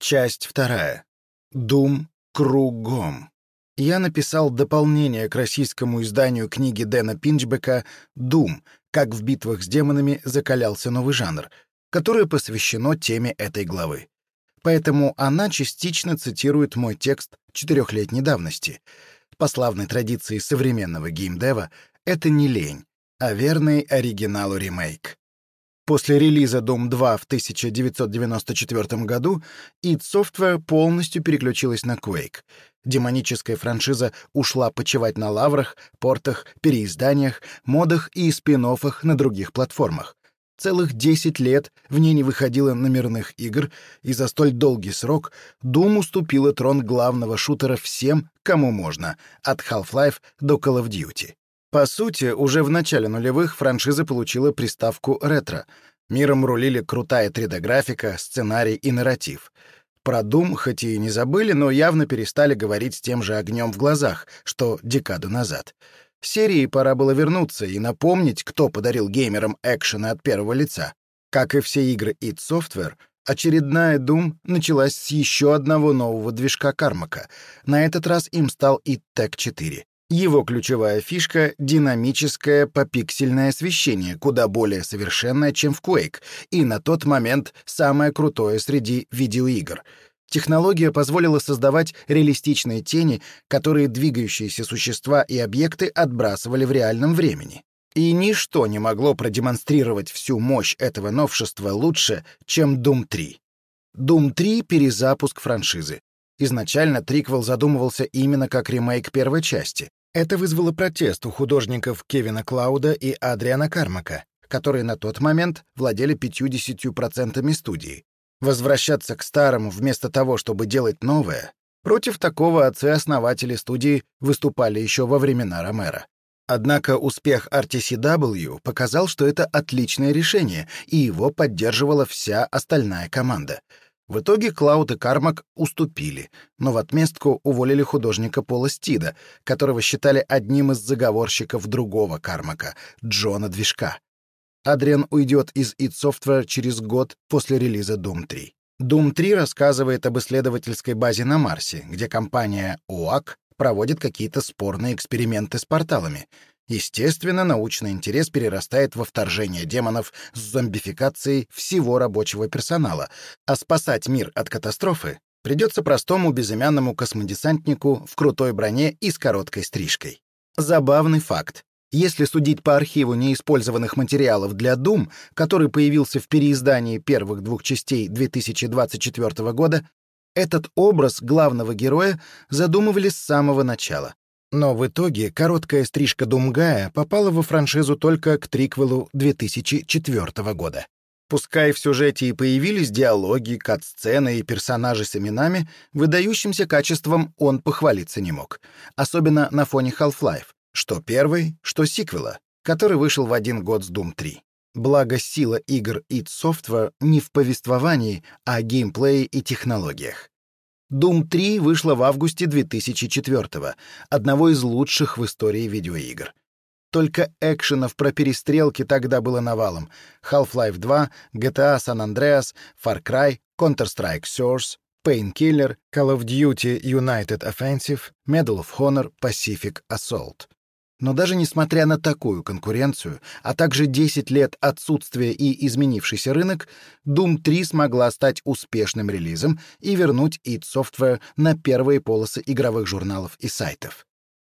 Часть вторая. Дум кругом. Я написал дополнение к российскому изданию книги Дэна Пинчбека «Дум. Как в битвах с демонами закалялся новый жанр», которое посвящено теме этой главы. Поэтому она частично цитирует мой текст четырехлетней давности. По славной традиции современного геймдева это не лень, а верный оригиналу ремейк. После релиза Doom 2 в 1994 году id Software полностью переключилась на Quake. Демоническая франшиза ушла почивать на лаврах, портах, переизданиях, модах и спин на других платформах. Целых 10 лет в ней не выходило номерных игр, и за столь долгий срок Doom уступила трон главного шутера всем, кому можно, от Half-Life до Call of Duty. По сути, уже в начале нулевых франшиза получила приставку «ретро». Миром рулили крутая 3D-графика, сценарий и нарратив. Про Doom хоть и не забыли, но явно перестали говорить с тем же огнем в глазах, что декаду назад. Серии пора было вернуться и напомнить, кто подарил геймерам экшены от первого лица. Как и все игры id Software, очередная Doom началась с еще одного нового движка Кармака. На этот раз им стал id Tech 4. Его ключевая фишка — динамическое попиксельное освещение, куда более совершенное, чем в Quake, и на тот момент самое крутое среди видеоигр. Технология позволила создавать реалистичные тени, которые двигающиеся существа и объекты отбрасывали в реальном времени. И ничто не могло продемонстрировать всю мощь этого новшества лучше, чем Doom 3. Doom 3 — перезапуск франшизы. Изначально триквел задумывался именно как ремейк первой части, это вызвало протест у художников Кевина Клауда и Адриана Кармака, которые на тот момент владели 50% студии. Возвращаться к старому вместо того, чтобы делать новое, против такого отцы-основатели студии выступали еще во времена Ромера. Однако успех RTCW показал, что это отличное решение, и его поддерживала вся остальная команда — в итоге Клауд и Кармак уступили, но в отместку уволили художника Пола Стида, которого считали одним из заговорщиков другого Кармака, Джона Движка. Адриан уйдет из id Software через год после релиза Doom 3. Doom 3 рассказывает об исследовательской базе на Марсе, где компания ОАК проводит какие-то спорные эксперименты с порталами, Естественно, научный интерес перерастает во вторжение демонов с зомбификацией всего рабочего персонала, а спасать мир от катастрофы придется простому безымянному космодесантнику в крутой броне и с короткой стрижкой. Забавный факт. Если судить по архиву неиспользованных материалов для Doom, который появился в переиздании первых двух частей 2024 года, этот образ главного героя задумывали с самого начала. Но в итоге короткая стрижка Думгая попала во франшизу только к триквелу 2004 года. Пускай в сюжете и появились диалоги, кат-сцены и персонажи с именами, выдающимся качеством он похвалиться не мог. Особенно на фоне Half-Life, что первый, что сиквела, который вышел в один год с Doom 3. Благо сила игр id Software не в повествовании, а геймплее и технологиях. Doom 3 вышла в августе 2004 одного из лучших в истории видеоигр. Только экшенов про перестрелки тогда было навалом. Half-Life 2, GTA San Andreas, Far Cry, Counter-Strike Source, Painkiller, Call of Duty United Offensive, Medal of Honor, Pacific Assault. Но даже несмотря на такую конкуренцию, а также 10 лет отсутствия и изменившийся рынок, Doom 3 смогла стать успешным релизом и вернуть id Software на первые полосы игровых журналов и сайтов.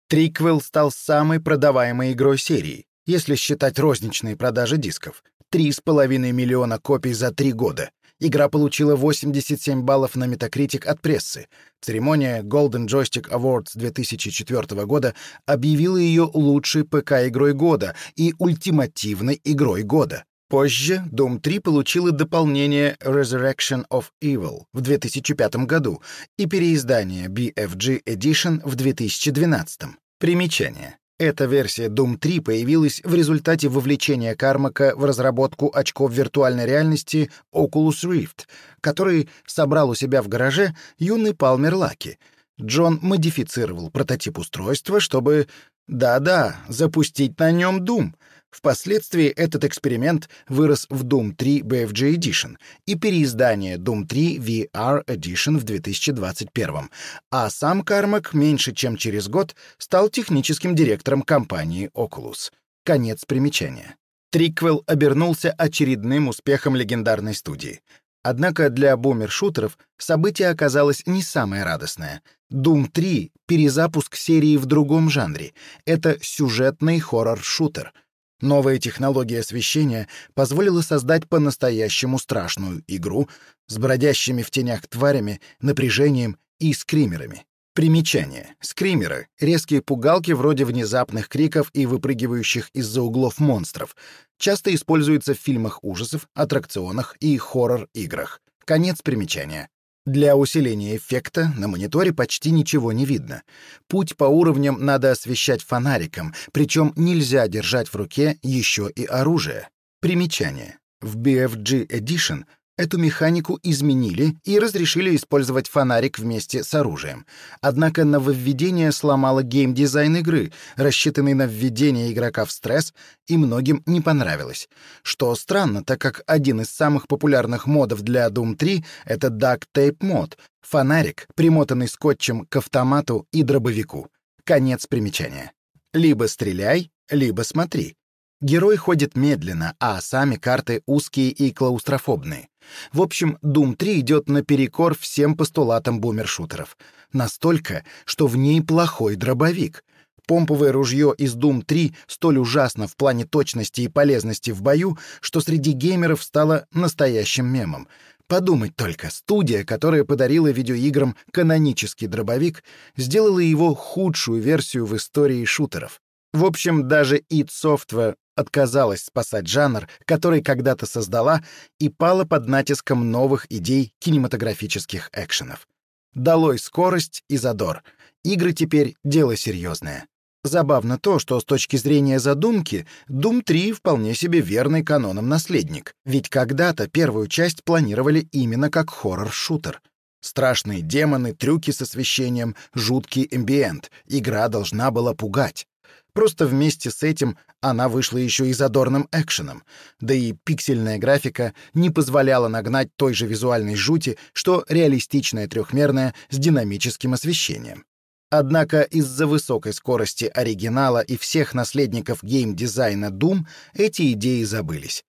Триквел стал самой продаваемой игрой серии, если считать розничные продажи дисков. 3,5 миллиона копий за три года. Игра получила 87 баллов на Metacritic от прессы. Церемония Golden Joystick Awards 2004 года объявила ее лучшей ПК-игрой года и ультимативной игрой года. Позже Doom 3 получила дополнение Resurrection of Evil в 2005 году и переиздание BFG Edition в 2012. Примечание. Эта версия Doom 3 появилась в результате вовлечения Кармака в разработку очков виртуальной реальности Oculus Rift, который собрал у себя в гараже юный Палмер Лаки. Джон модифицировал прототип устройства, чтобы, да-да, запустить на нем Doom. Впоследствии этот эксперимент вырос в Doom 3 BFG Edition и переиздание Doom 3 VR Edition в 2021, а сам Кармак меньше чем через год стал техническим директором компании Oculus. Конец примечания. Триквел обернулся очередным успехом легендарной студии. Однако для бумер-шутеров событие оказалось не самое радостное. Doom 3 — перезапуск серии в другом жанре. Это сюжетный хоррор-шутер — Новая технология освещения позволила создать по-настоящему страшную игру с бродящими в тенях тварями, напряжением и скримерами. Примечание. Скримеры — резкие пугалки вроде внезапных криков и выпрыгивающих из-за углов монстров. Часто используются в фильмах ужасов, аттракционах и хоррор-играх. Конец примечания. Для усиления эффекта на мониторе почти ничего не видно. Путь по уровням надо освещать фонариком, причем нельзя держать в руке еще и оружие. Примечание. В BFG Edition Эту механику изменили и разрешили использовать фонарик вместе с оружием. Однако нововведение сломало геймдизайн игры, рассчитанный на введение игрока в стресс, и многим не понравилось. Что странно, так как один из самых популярных модов для Doom 3 — это Duct Tape мод — фонарик, примотанный скотчем к автомату и дробовику. Конец примечания. Либо стреляй, либо смотри. Герой ходит медленно, а сами карты узкие и клаустрофобные. В общем, Doom 3 идет наперекор всем постулатам бумершутеров. Настолько, что в ней плохой дробовик. Помповое ружье из Doom 3 столь ужасно в плане точности и полезности в бою, что среди геймеров стало настоящим мемом. Подумать только, студия, которая подарила видеоиграм канонический дробовик, сделала его худшую версию в истории шутеров. В общем, даже id Software отказалась спасать жанр, который когда-то создала, и пала под натиском новых идей кинематографических экшенов. Долой скорость и задор. Игры теперь — дело серьезное. Забавно то, что с точки зрения задумки Doom 3 вполне себе верный канонам наследник, ведь когда-то первую часть планировали именно как хоррор-шутер. Страшные демоны, трюки с освещением, жуткий эмбиент. Игра должна была пугать. Просто вместе с этим она вышла еще и задорным экшеном, да и пиксельная графика не позволяла нагнать той же визуальной жути, что реалистичная трехмерная с динамическим освещением. Однако из-за высокой скорости оригинала и всех наследников геймдизайна Doom эти идеи забылись.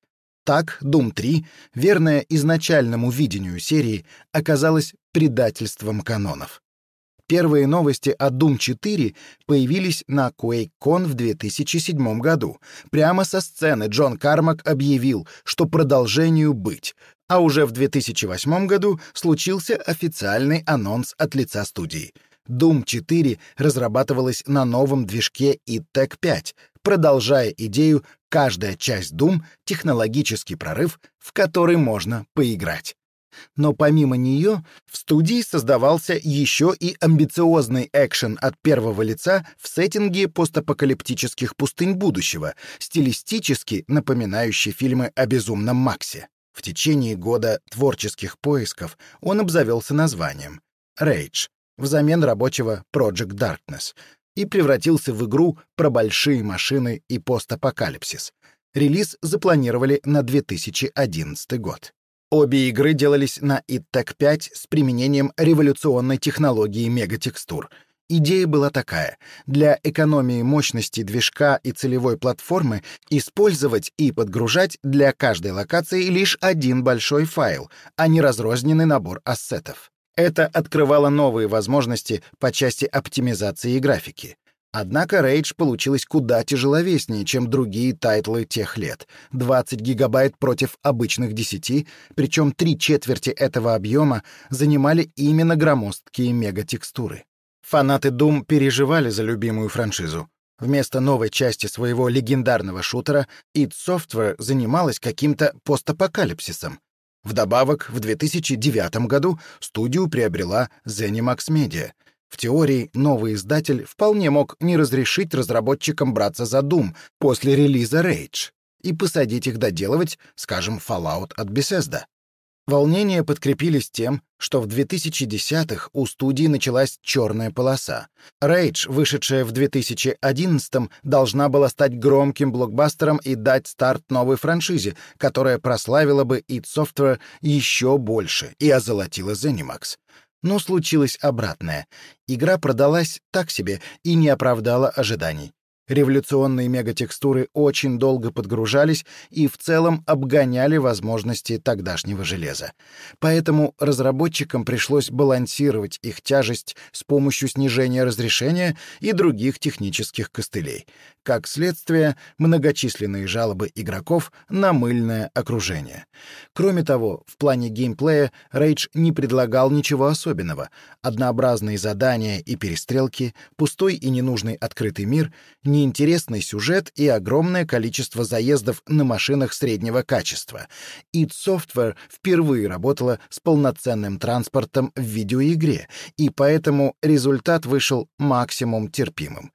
Так, Doom 3, верная изначальному видению серии, оказалась предательством канонов. Первые новости о Doom 4 появились на QuakeCon в 2007 году. Прямо со сцены Джон Кармак объявил, что продолжению быть, а уже в 2008 году случился официальный анонс от лица студии. Doom 4 разрабатывалась на новом движке ITEC 5, продолжая идею «каждая часть Doom — технологический прорыв, в который можно поиграть» но помимо нее в студии создавался еще и амбициозный экшен от первого лица в сеттинге постапокалиптических пустынь будущего, стилистически напоминающий фильмы о безумном Максе. В течение года творческих поисков он обзавелся названием Rage взамен рабочего Project Darkness и превратился в игру про большие машины и постапокалипсис. Релиз запланировали на 2011 год. Обе игры делались на ITEC 5 с применением революционной технологии мегатекстур. Идея была такая — для экономии мощности движка и целевой платформы использовать и подгружать для каждой локации лишь один большой файл, а не разрозненный набор ассетов. Это открывало новые возможности по части оптимизации графики. Однако Rage получилось куда тяжеловеснее, чем другие тайтлы тех лет. 20 гигабайт против обычных 10, причем три четверти этого объема занимали именно громоздкие мегатекстуры. Фанаты Doom переживали за любимую франшизу. Вместо новой части своего легендарного шутера id Software занималась каким-то постапокалипсисом. Вдобавок, в 2009 году студию приобрела ZeniMax Media — в теории, новый издатель вполне мог не разрешить разработчикам браться за Doom после релиза Rage и посадить их доделывать, скажем, Fallout от Bethesda. Волнения подкрепились тем, что в 2010-х у студии началась черная полоса. Rage, вышедшая в 2011-м, должна была стать громким блокбастером и дать старт новой франшизе, которая прославила бы id Software еще больше и озолотила ZeniMax. Но случилось обратное. Игра продалась так себе и не оправдала ожиданий. Революционные мегатекстуры очень долго подгружались и в целом обгоняли возможности тогдашнего железа. Поэтому разработчикам пришлось балансировать их тяжесть с помощью снижения разрешения и других технических костылей. Как следствие, многочисленные жалобы игроков на мыльное окружение. Кроме того, в плане геймплея Rage не предлагал ничего особенного. Однообразные задания и перестрелки, пустой и ненужный открытый мир — неинтересный сюжет и огромное количество заездов на машинах среднего качества. id Software впервые работала с полноценным транспортом в видеоигре, и поэтому результат вышел максимум терпимым.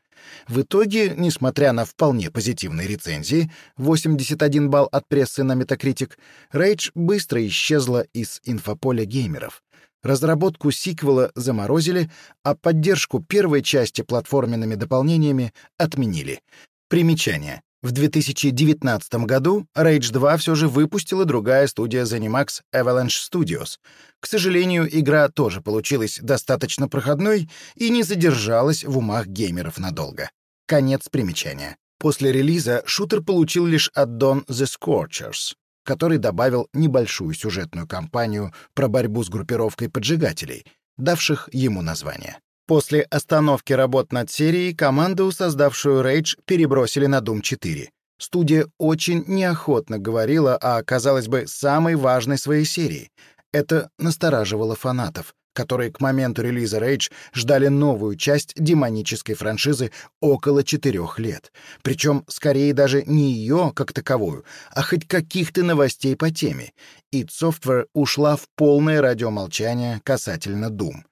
В итоге, несмотря на вполне позитивные рецензии, 81 балл от прессы на Metacritic, Rage быстро исчезла из инфополя геймеров. Разработку сиквела заморозили, а поддержку первой части платформенными дополнениями отменили. Примечание. В 2019 году Rage 2 все же выпустила другая студия ZeniMax Avalanche Studios. К сожалению, игра тоже получилась достаточно проходной и не задержалась в умах геймеров надолго. Конец примечания. После релиза шутер получил лишь аддон The Scorchers который добавил небольшую сюжетную кампанию про борьбу с группировкой поджигателей, давших ему название. После остановки работ над серией команду, создавшую Rage, перебросили на Doom 4. Студия очень неохотно говорила о, казалось бы, самой важной своей серии. Это настораживало фанатов, которые к моменту релиза Rage ждали новую часть демонической франшизы около четырех лет. Причем, скорее даже не ее как таковую, а хоть каких-то новостей по теме. id Software ушла в полное радиомолчание касательно Doom.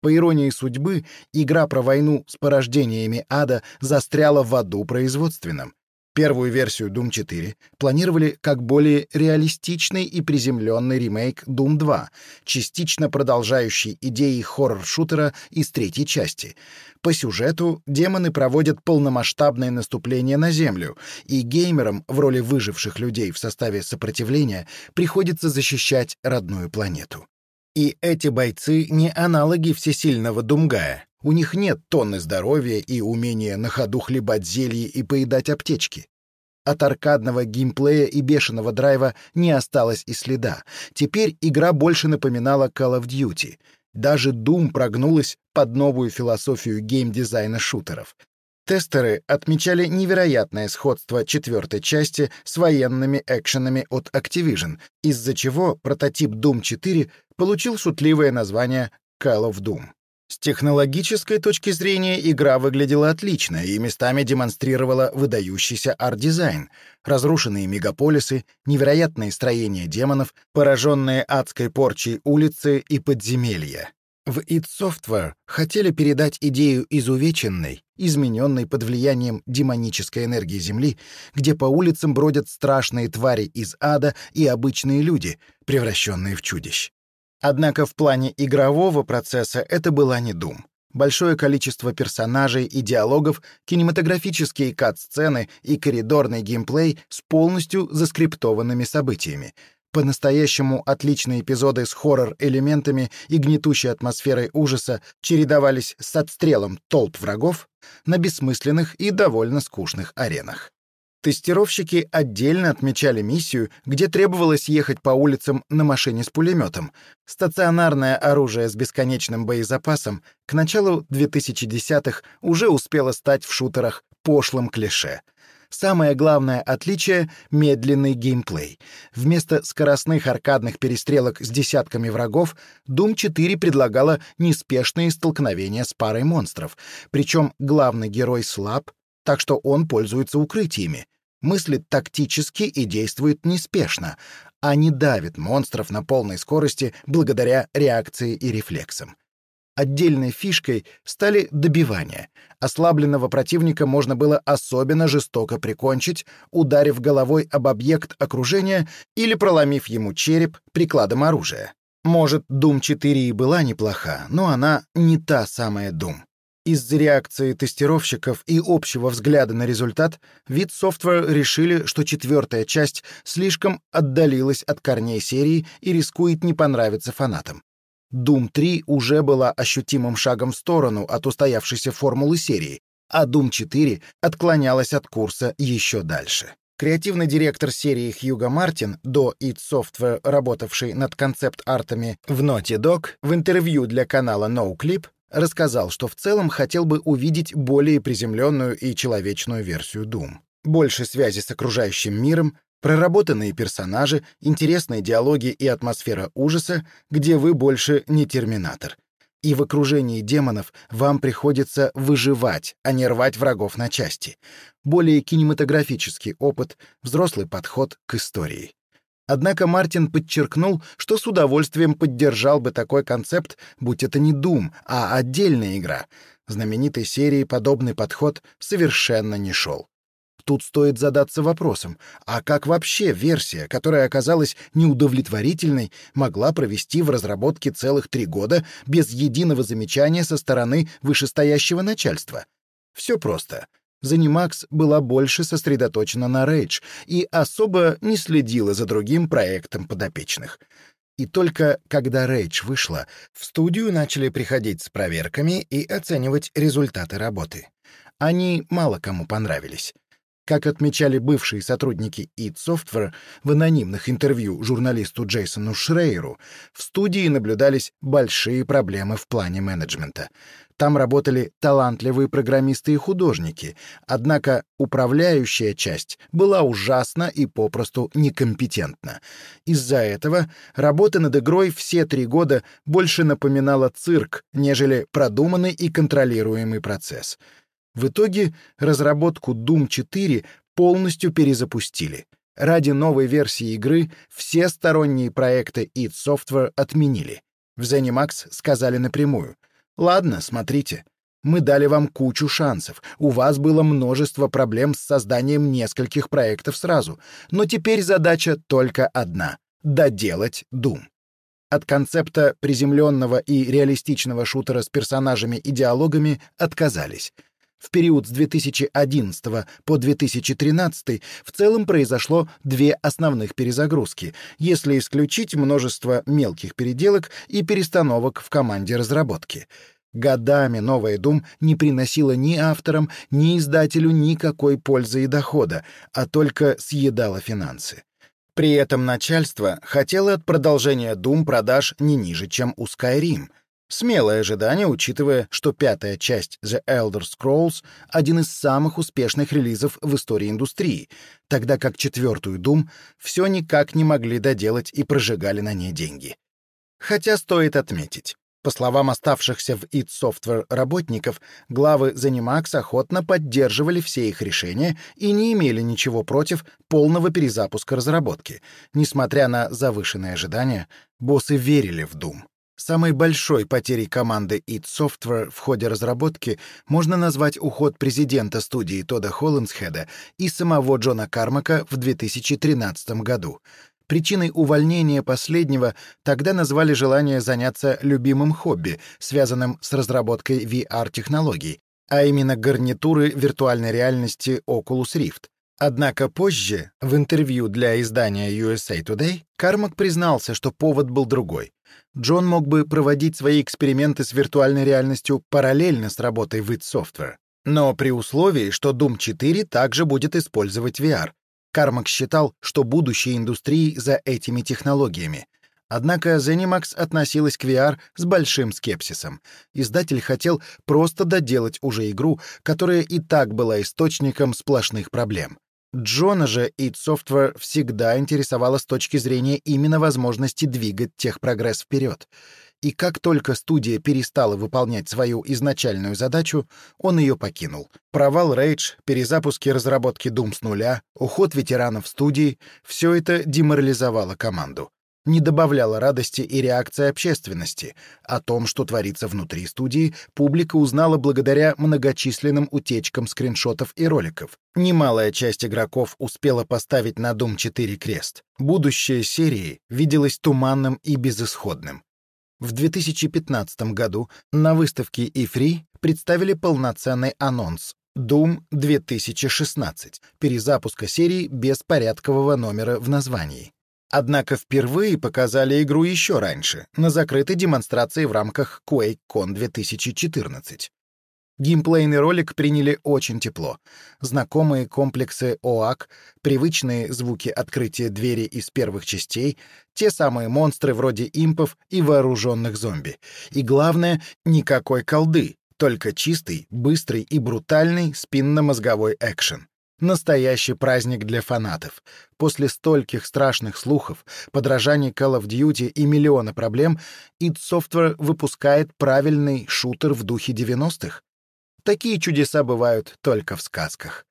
По иронии судьбы, игра про войну с порождениями ада застряла в аду производственном, Первую версию Doom 4 планировали как более реалистичный и приземленный ремейк Doom 2, частично продолжающий идеи хоррор-шутера из третьей части. По сюжету демоны проводят полномасштабное наступление на Землю, и геймерам в роли выживших людей в составе сопротивления приходится защищать родную планету. И эти бойцы не аналоги всесильного Думгая. У них нет тонны здоровья и умения на ходу хлебать зелье и поедать аптечки. От аркадного геймплея и бешеного драйва не осталось и следа. Теперь игра больше напоминала Call of Duty. Даже Doom прогнулась под новую философию геймдизайна шутеров. Тестеры отмечали невероятное сходство четвертой части с военными экшенами от Activision, из-за чего прототип Doom 4 получил шутливое название Call of Doom. С технологической точки зрения игра выглядела отлично и местами демонстрировала выдающийся арт-дизайн, разрушенные мегаполисы, невероятные строения демонов, пораженные адской порчей улицы и подземелья. В id Software хотели передать идею изувеченной, измененной под влиянием демонической энергии Земли, где по улицам бродят страшные твари из ада и обычные люди, превращенные в чудищ. Однако в плане игрового процесса это была не Doom. Большое количество персонажей и диалогов, кинематографические кат-сцены и коридорный геймплей с полностью заскриптованными событиями. По-настоящему отличные эпизоды с хоррор-элементами и гнетущей атмосферой ужаса чередовались с отстрелом толп врагов на бессмысленных и довольно скучных аренах. Тестировщики отдельно отмечали миссию, где требовалось ехать по улицам на машине с пулеметом. Стационарное оружие с бесконечным боезапасом к началу 2010-х уже успело стать в шутерах пошлым клише. Самое главное отличие — медленный геймплей. Вместо скоростных аркадных перестрелок с десятками врагов, Doom 4 предлагала неспешные столкновения с парой монстров. Причем главный герой слаб, так что он пользуется укрытиями, мыслит тактически и действует неспешно, а не давит монстров на полной скорости благодаря реакции и рефлексам. Отдельной фишкой стали добивания. Ослабленного противника можно было особенно жестоко прикончить, ударив головой об объект окружения или проломив ему череп прикладом оружия. Может, Doom 4 и была неплоха, но она не та самая Doom. Из-за реакции тестировщиков и общего взгляда на результат, вид Software решили, что четвертая часть слишком отдалилась от корней серии и рискует не понравиться фанатам. Doom 3 уже была ощутимым шагом в сторону от устоявшейся формулы серии, а Doom 4 отклонялась от курса еще дальше. Креативный директор серии Хьюго Мартин, до id Software, работавший над концепт-артами в Naughty Dog, в интервью для канала NoClip рассказал, что в целом хотел бы увидеть более приземленную и человечную версию Doom. Больше связи с окружающим миром, Проработанные персонажи, интересные диалоги и атмосфера ужаса, где вы больше не терминатор. И в окружении демонов вам приходится выживать, а не рвать врагов на части. Более кинематографический опыт, взрослый подход к истории. Однако Мартин подчеркнул, что с удовольствием поддержал бы такой концепт, будь это не Doom, а отдельная игра. Знаменитой серии подобный подход совершенно не шел. Тут стоит задаться вопросом, а как вообще версия, которая оказалась неудовлетворительной, могла провести в разработке целых три года без единого замечания со стороны вышестоящего начальства? Все просто. Zenimax была больше сосредоточена на Rage и особо не следила за другим проектом подопечных. И только когда Rage вышла, в студию начали приходить с проверками и оценивать результаты работы. Они мало кому понравились. Как отмечали бывшие сотрудники id Software в анонимных интервью журналисту Джейсону Шрейеру, в студии наблюдались большие проблемы в плане менеджмента. Там работали талантливые программисты и художники, однако управляющая часть была ужасна и попросту некомпетентна. Из-за этого работа над игрой все три года больше напоминала цирк, нежели продуманный и контролируемый процесс — в итоге разработку Doom 4 полностью перезапустили. Ради новой версии игры все сторонние проекты id Software отменили. В ZeniMax сказали напрямую. «Ладно, смотрите. Мы дали вам кучу шансов. У вас было множество проблем с созданием нескольких проектов сразу. Но теперь задача только одна — доделать Doom». От концепта приземленного и реалистичного шутера с персонажами и диалогами отказались — в период с 2011 по 2013 в целом произошло две основных перезагрузки, если исключить множество мелких переделок и перестановок в команде разработки. Годами новая Doom не приносила ни авторам, ни издателю никакой пользы и дохода, а только съедала финансы. При этом начальство хотело от продолжения Doom продаж не ниже, чем у Skyrim — Смелое ожидание, учитывая, что пятая часть The Elder Scrolls — один из самых успешных релизов в истории индустрии, тогда как четвертую Doom все никак не могли доделать и прожигали на ней деньги. Хотя стоит отметить, по словам оставшихся в id Software работников, главы ZeniMax охотно поддерживали все их решения и не имели ничего против полного перезапуска разработки. Несмотря на завышенные ожидания, боссы верили в Doom. Самой большой потерей команды id Software в ходе разработки можно назвать уход президента студии Тода Холландсхеда и самого Джона Кармака в 2013 году. Причиной увольнения последнего тогда назвали желание заняться любимым хобби, связанным с разработкой VR-технологий, а именно гарнитуры виртуальной реальности Oculus Rift. Однако позже, в интервью для издания USA Today, Кармак признался, что повод был другой. Джон мог бы проводить свои эксперименты с виртуальной реальностью параллельно с работой в id Software, но при условии, что Doom 4 также будет использовать VR. Кармак считал, что будущее индустрии за этими технологиями. Однако ZeniMax относилась к VR с большим скепсисом. Издатель хотел просто доделать уже игру, которая и так была источником сплошных проблем. Джона же id Software всегда интересовала с точки зрения именно возможности двигать техпрогресс вперед. И как только студия перестала выполнять свою изначальную задачу, он ее покинул. Провал Rage, перезапуски разработки Doom с нуля, уход ветеранов студии — все это деморализовало команду. Не добавляла радости и реакции общественности. О том, что творится внутри студии, публика узнала благодаря многочисленным утечкам скриншотов и роликов. Немалая часть игроков успела поставить на Doom 4 крест. Будущее серии виделось туманным и безысходным. В 2015 году на выставке E3 представили полноценный анонс Doom 2016, перезапуска серии без порядкового номера в названии. Однако впервые показали игру еще раньше, на закрытой демонстрации в рамках QuakeCon 2014. Геймплейный ролик приняли очень тепло. Знакомые комплексы ОАК, привычные звуки открытия двери из первых частей, те самые монстры вроде импов и вооруженных зомби. И главное, никакой колды, только чистый, быстрый и брутальный спинно-мозговой экшен. Настоящий праздник для фанатов. После стольких страшных слухов, подражаний Call of Duty и миллиона проблем, id Software выпускает правильный шутер в духе 90-х. Такие чудеса бывают только в сказках.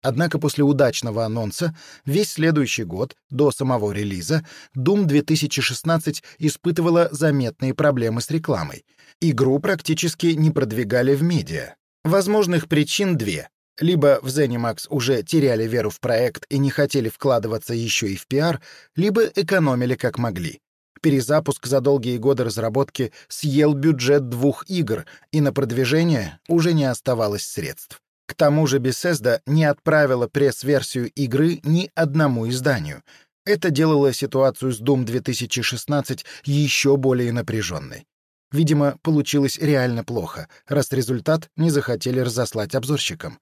Однако после удачного анонса весь следующий год, до самого релиза, Doom 2016 испытывала заметные проблемы с рекламой. Игру практически не продвигали в медиа. Возможных причин две. Либо в ZeniMax уже теряли веру в проект и не хотели вкладываться еще и в пиар, либо экономили как могли. Перезапуск за долгие годы разработки съел бюджет двух игр, и на продвижение уже не оставалось средств. К тому же Bethesda не отправила пресс-версию игры ни одному изданию. Это делало ситуацию с Doom 2016 еще более напряженной. Видимо, получилось реально плохо, раз результат не захотели разослать обзорщикам.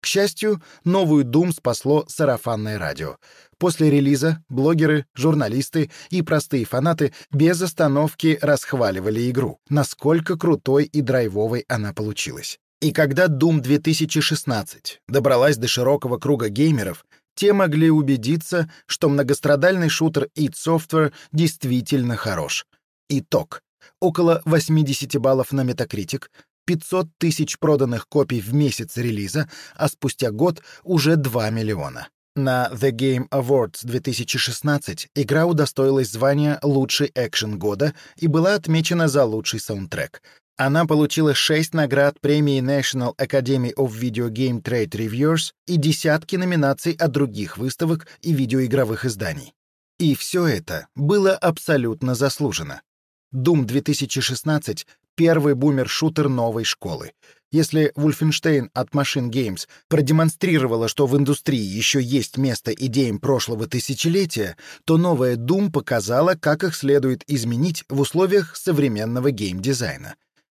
К счастью, новую Doom спасло сарафанное радио. После релиза блогеры, журналисты и простые фанаты без остановки расхваливали игру, насколько крутой и драйвовой она получилась. И когда Doom 2016 добралась до широкого круга геймеров, те могли убедиться, что многострадальный шутер id Software действительно хорош. Итог около 80 баллов на Metacritic, 500 тысяч проданных копий в месяц релиза, а спустя год уже 2 миллиона. На The Game Awards 2016 игра удостоилась звания «Лучший экшен года» и была отмечена за лучший саундтрек. Она получила 6 наград премии National Academy of Video Game Trade Reviewers и десятки номинаций от других выставок и видеоигровых изданий. И все это было абсолютно заслужено. Doom 2016 — первый бумер-шутер новой школы. Если Wolfenstein от Machine Games продемонстрировала, что в индустрии еще есть место идеям прошлого тысячелетия, то новая Doom показала, как их следует изменить в условиях современного геймдизайна.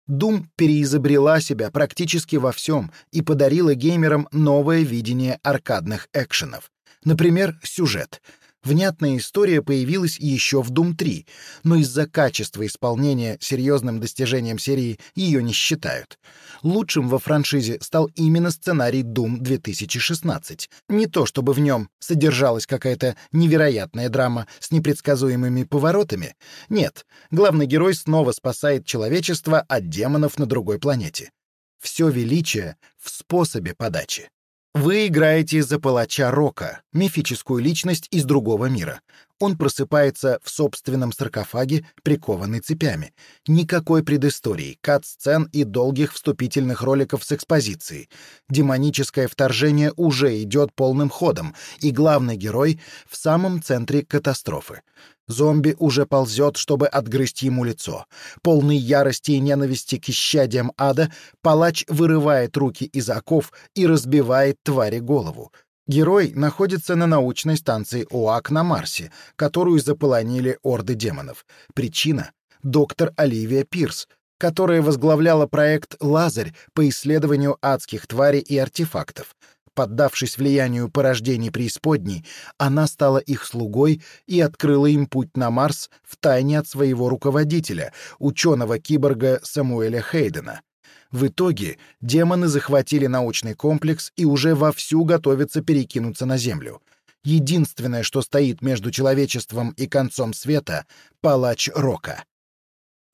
Doom переизобрела себя практически во всем и подарила геймерам новое видение аркадных экшенов. Например, сюжет — Внятная история появилась еще в Doom 3, но из-за качества исполнения серьезным достижением серии ее не считают. Лучшим во франшизе стал именно сценарий Doom 2016. Не то чтобы в нем содержалась какая-то невероятная драма с непредсказуемыми поворотами. Нет, главный герой снова спасает человечество от демонов на другой планете. Все величие в способе подачи. Вы играете за палача Рока, мифическую личность из другого мира. Он просыпается в собственном саркофаге, прикованный цепями. Никакой предыстории, кат-сцен и долгих вступительных роликов с экспозицией. Демоническое вторжение уже идет полным ходом, и главный герой в самом центре катастрофы. Зомби уже ползет, чтобы отгрызть ему лицо. Полный ярости и ненависти к исчадиям ада, палач вырывает руки из оков и разбивает твари голову. Герой находится на научной станции ОАК на Марсе, которую заполонили орды демонов. Причина — доктор Оливия Пирс, которая возглавляла проект «Лазарь» по исследованию адских тварей и артефактов. Поддавшись влиянию порождений преисподней, она стала их слугой и открыла им путь на Марс втайне от своего руководителя, ученого-киборга Самуэля Хейдена. В итоге демоны захватили научный комплекс и уже вовсю готовятся перекинуться на Землю. Единственное, что стоит между человечеством и концом света — палач Рока.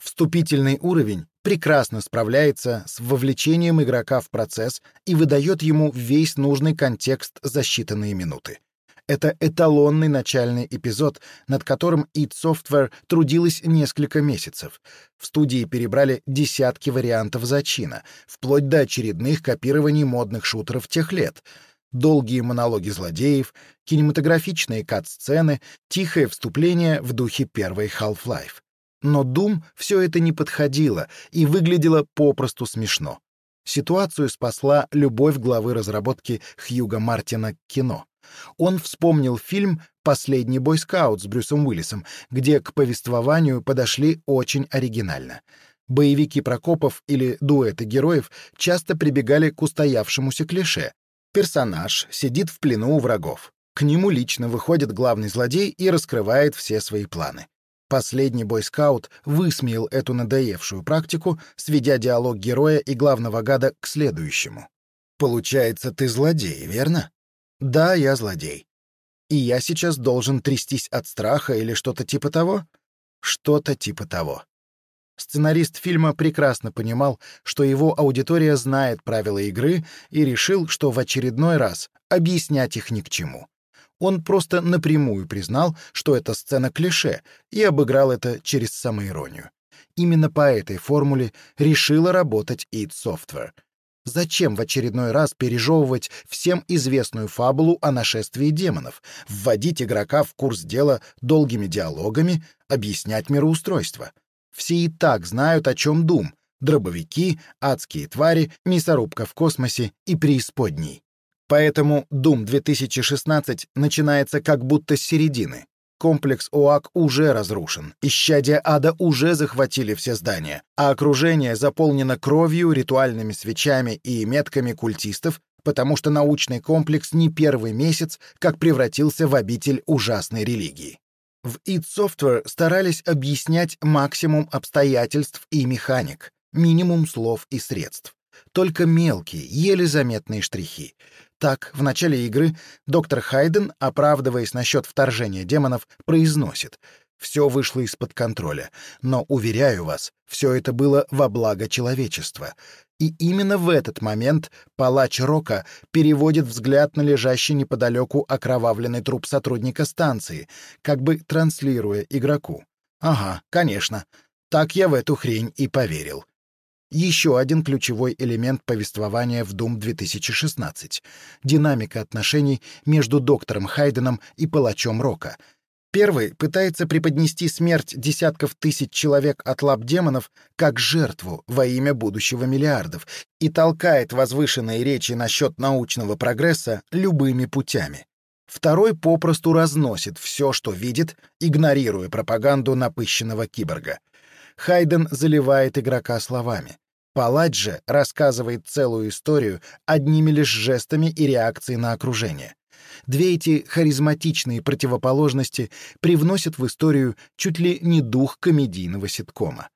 Вступительный уровень прекрасно справляется с вовлечением игрока в процесс и выдает ему весь нужный контекст за считанные минуты. Это эталонный начальный эпизод, над которым id Software трудилась несколько месяцев. В студии перебрали десятки вариантов зачина, вплоть до очередных копирований модных шутеров тех лет. Долгие монологи злодеев, кинематографичные кат-сцены, тихое вступление в духе первой Half-Life. Но Doom все это не подходило и выглядело попросту смешно. Ситуацию спасла любовь главы разработки Хьюга Мартина к кино. Он вспомнил фильм «Последний бойскаут» с Брюсом Уиллисом, где к повествованию подошли очень оригинально. Боевики Прокопов или дуэты героев часто прибегали к устоявшемуся клише. Персонаж сидит в плену у врагов. К нему лично выходит главный злодей и раскрывает все свои планы. Последний бойскаут высмеял эту надоевшую практику, сведя диалог героя и главного гада к следующему. «Получается, ты злодей, верно?» «Да, я злодей. И я сейчас должен трястись от страха или что-то типа того?» «Что-то типа того». Сценарист фильма прекрасно понимал, что его аудитория знает правила игры и решил, что в очередной раз объяснять их ни к чему. Он просто напрямую признал, что это сцена клише, и обыграл это через самоиронию. Именно по этой формуле решила работать id Software. Зачем в очередной раз пережевывать всем известную фабулу о нашествии демонов, вводить игрока в курс дела долгими диалогами, объяснять мироустройство? Все и так знают, о чем Дум — дробовики, адские твари, мясорубка в космосе и преисподней. Поэтому Doom 2016 начинается как будто с середины. Комплекс ОАК уже разрушен, исчадия ада уже захватили все здания, а окружение заполнено кровью, ритуальными свечами и метками культистов, потому что научный комплекс не первый месяц как превратился в обитель ужасной религии. В id Software старались объяснять максимум обстоятельств и механик, минимум слов и средств. Только мелкие, еле заметные штрихи. Так, в начале игры доктор Хайден, оправдываясь насчет вторжения демонов, произносит «Все вышло из-под контроля, но, уверяю вас, все это было во благо человечества». И именно в этот момент палач Рока переводит взгляд на лежащий неподалеку окровавленный труп сотрудника станции, как бы транслируя игроку. «Ага, конечно. Так я в эту хрень и поверил» еще один ключевой элемент повествования в Doom 2016 — динамика отношений между доктором Хайденом и палачом Рока. Первый пытается преподнести смерть десятков тысяч человек от лап демонов как жертву во имя будущего миллиардов и толкает возвышенные речи насчет научного прогресса любыми путями. Второй попросту разносит все, что видит, игнорируя пропаганду напыщенного киборга. Хайден заливает игрока словами. Палач рассказывает целую историю одними лишь жестами и реакцией на окружение. Две эти харизматичные противоположности привносят в историю чуть ли не дух комедийного ситкома.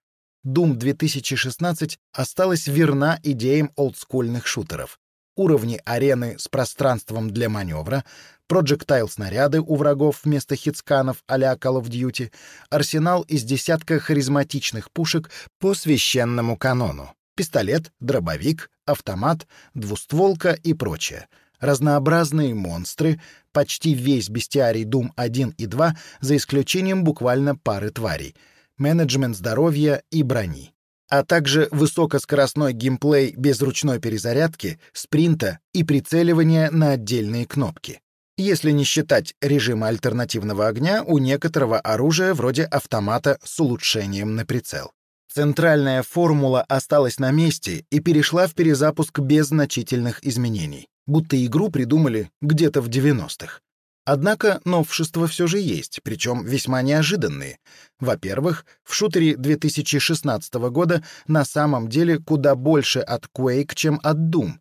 Doom 2016 осталась верна идеям олдскульных шутеров. Уровни арены с пространством для маневра, проджектайл-снаряды у врагов вместо хитсканов а-ля Call of Duty, арсенал из десятка харизматичных пушек по священному канону пистолет, дробовик, автомат, двустволка и прочее. Разнообразные монстры, почти весь бестиарий Doom 1 и 2, за исключением буквально пары тварей, менеджмент здоровья и брони а также высокоскоростной геймплей без ручной перезарядки, спринта и прицеливания на отдельные кнопки. Если не считать режима альтернативного огня у некоторого оружия вроде автомата с улучшением на прицел. Центральная формула осталась на месте и перешла в перезапуск без значительных изменений, будто игру придумали где-то в 90-х. Однако новшества все же есть, причем весьма неожиданные. Во-первых, в шутере 2016 года на самом деле куда больше от Quake, чем от Doom.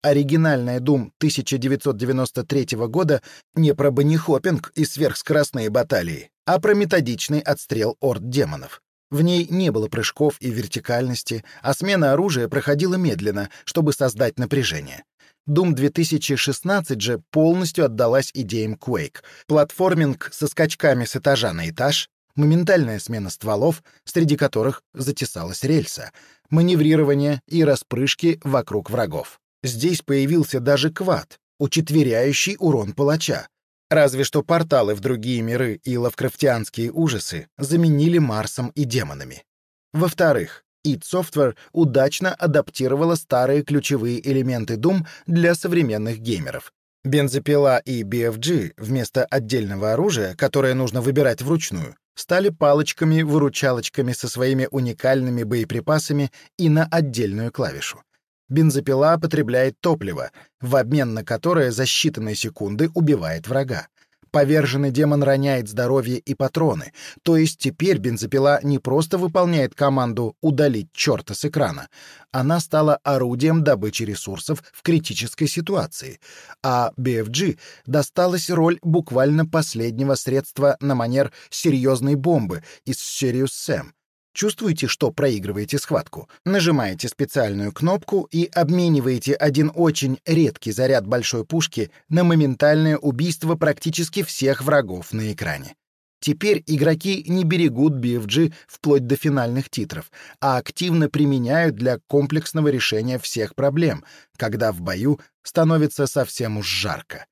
Оригинальная Doom 1993 года не про банихопинг и сверхскоростные баталии, а про методичный отстрел орд демонов. В ней не было прыжков и вертикальности, а смена оружия проходила медленно, чтобы создать напряжение. Doom 2016 же полностью отдалась идеям Quake. Платформинг со скачками с этажа на этаж, моментальная смена стволов, среди которых затесалась рельса, маневрирование и распрыжки вокруг врагов. Здесь появился даже квад, учетверяющий урон палача. Разве что порталы в другие миры и лавкрафтианские ужасы заменили Марсом и демонами. Во-вторых, id Software удачно адаптировала старые ключевые элементы Doom для современных геймеров. Бензопила и BFG вместо отдельного оружия, которое нужно выбирать вручную, стали палочками-выручалочками со своими уникальными боеприпасами и на отдельную клавишу. Бензопила потребляет топливо, в обмен на которое за считанные секунды убивает врага. Поверженный демон роняет здоровье и патроны, то есть теперь бензопила не просто выполняет команду «удалить черта с экрана», она стала орудием добычи ресурсов в критической ситуации, а BFG досталась роль буквально последнего средства на манер серьезной бомбы из Sirius Sam — Чувствуете, что проигрываете схватку? Нажимаете специальную кнопку и обмениваете один очень редкий заряд большой пушки на моментальное убийство практически всех врагов на экране. Теперь игроки не берегут BFG вплоть до финальных титров, а активно применяют для комплексного решения всех проблем, когда в бою становится совсем уж жарко.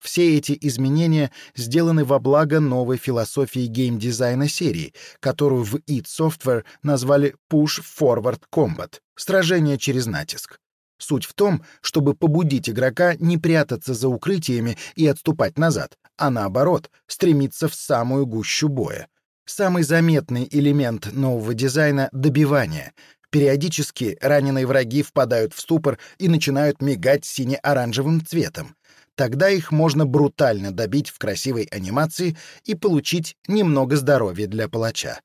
Все эти изменения сделаны во благо новой философии геймдизайна серии, которую в id Software назвали Push Forward Combat — сражение через натиск. Суть в том, чтобы побудить игрока не прятаться за укрытиями и отступать назад, а наоборот, стремиться в самую гущу боя. Самый заметный элемент нового дизайна — добивание. Периодически раненые враги впадают в ступор и начинают мигать сине-оранжевым цветом. Тогда их можно брутально добить в красивой анимации и получить немного здоровья для палача.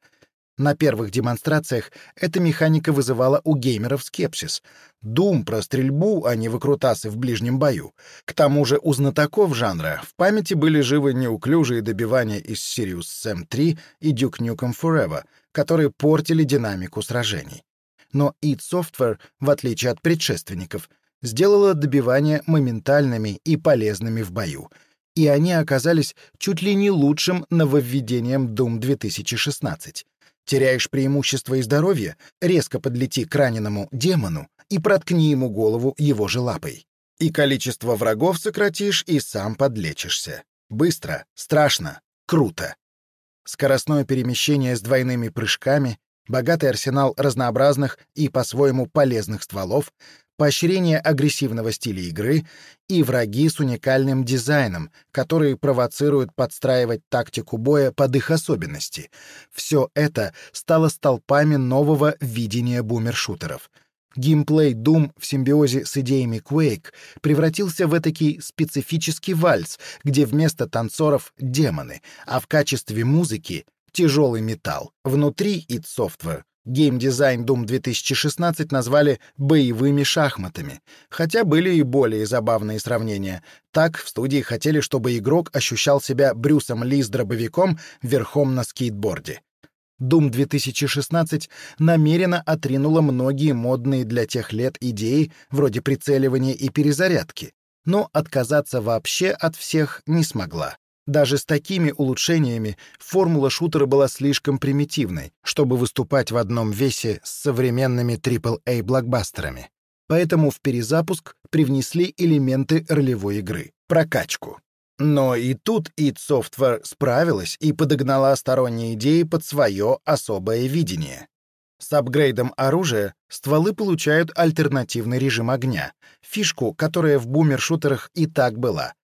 На первых демонстрациях эта механика вызывала у геймеров скепсис. Дум про стрельбу, а не выкрутасы в ближнем бою. К тому же у знатоков жанра в памяти были живы неуклюжие добивания из Sirius Sam 3 и Duke Nukem Forever, которые портили динамику сражений. Но id Software, в отличие от предшественников, сделала добивания моментальными и полезными в бою, и они оказались чуть ли не лучшим нововведением Doom 2016. Теряешь преимущество и здоровье, резко подлети к раненому демону и проткни ему голову его же лапой. И количество врагов сократишь, и сам подлечишься. Быстро, страшно, круто. Скоростное перемещение с двойными прыжками, богатый арсенал разнообразных и по-своему полезных стволов, поощрение агрессивного стиля игры и враги с уникальным дизайном, которые провоцируют подстраивать тактику боя под их особенности. Все это стало столпами нового видения бумершутеров. Геймплей Doom в симбиозе с идеями Quake превратился в этакий специфический вальс, где вместо танцоров — демоны, а в качестве музыки — тяжелый металл. Внутри id Software Геймдизайн Doom 2016 назвали «боевыми шахматами», хотя были и более забавные сравнения. Так в студии хотели, чтобы игрок ощущал себя Брюсом Ли с дробовиком верхом на скейтборде. Doom 2016 намеренно отринула многие модные для тех лет идеи, вроде прицеливания и перезарядки, но отказаться вообще от всех не смогла. Даже с такими улучшениями формула шутера была слишком примитивной, чтобы выступать в одном весе с современными AAA-блокбастерами. Поэтому в перезапуск привнесли элементы ролевой игры — прокачку. Но и тут id Software справилась и подогнала сторонние идеи под свое особое видение. С апгрейдом оружия стволы получают альтернативный режим огня, фишку, которая в бумер-шутерах и так была —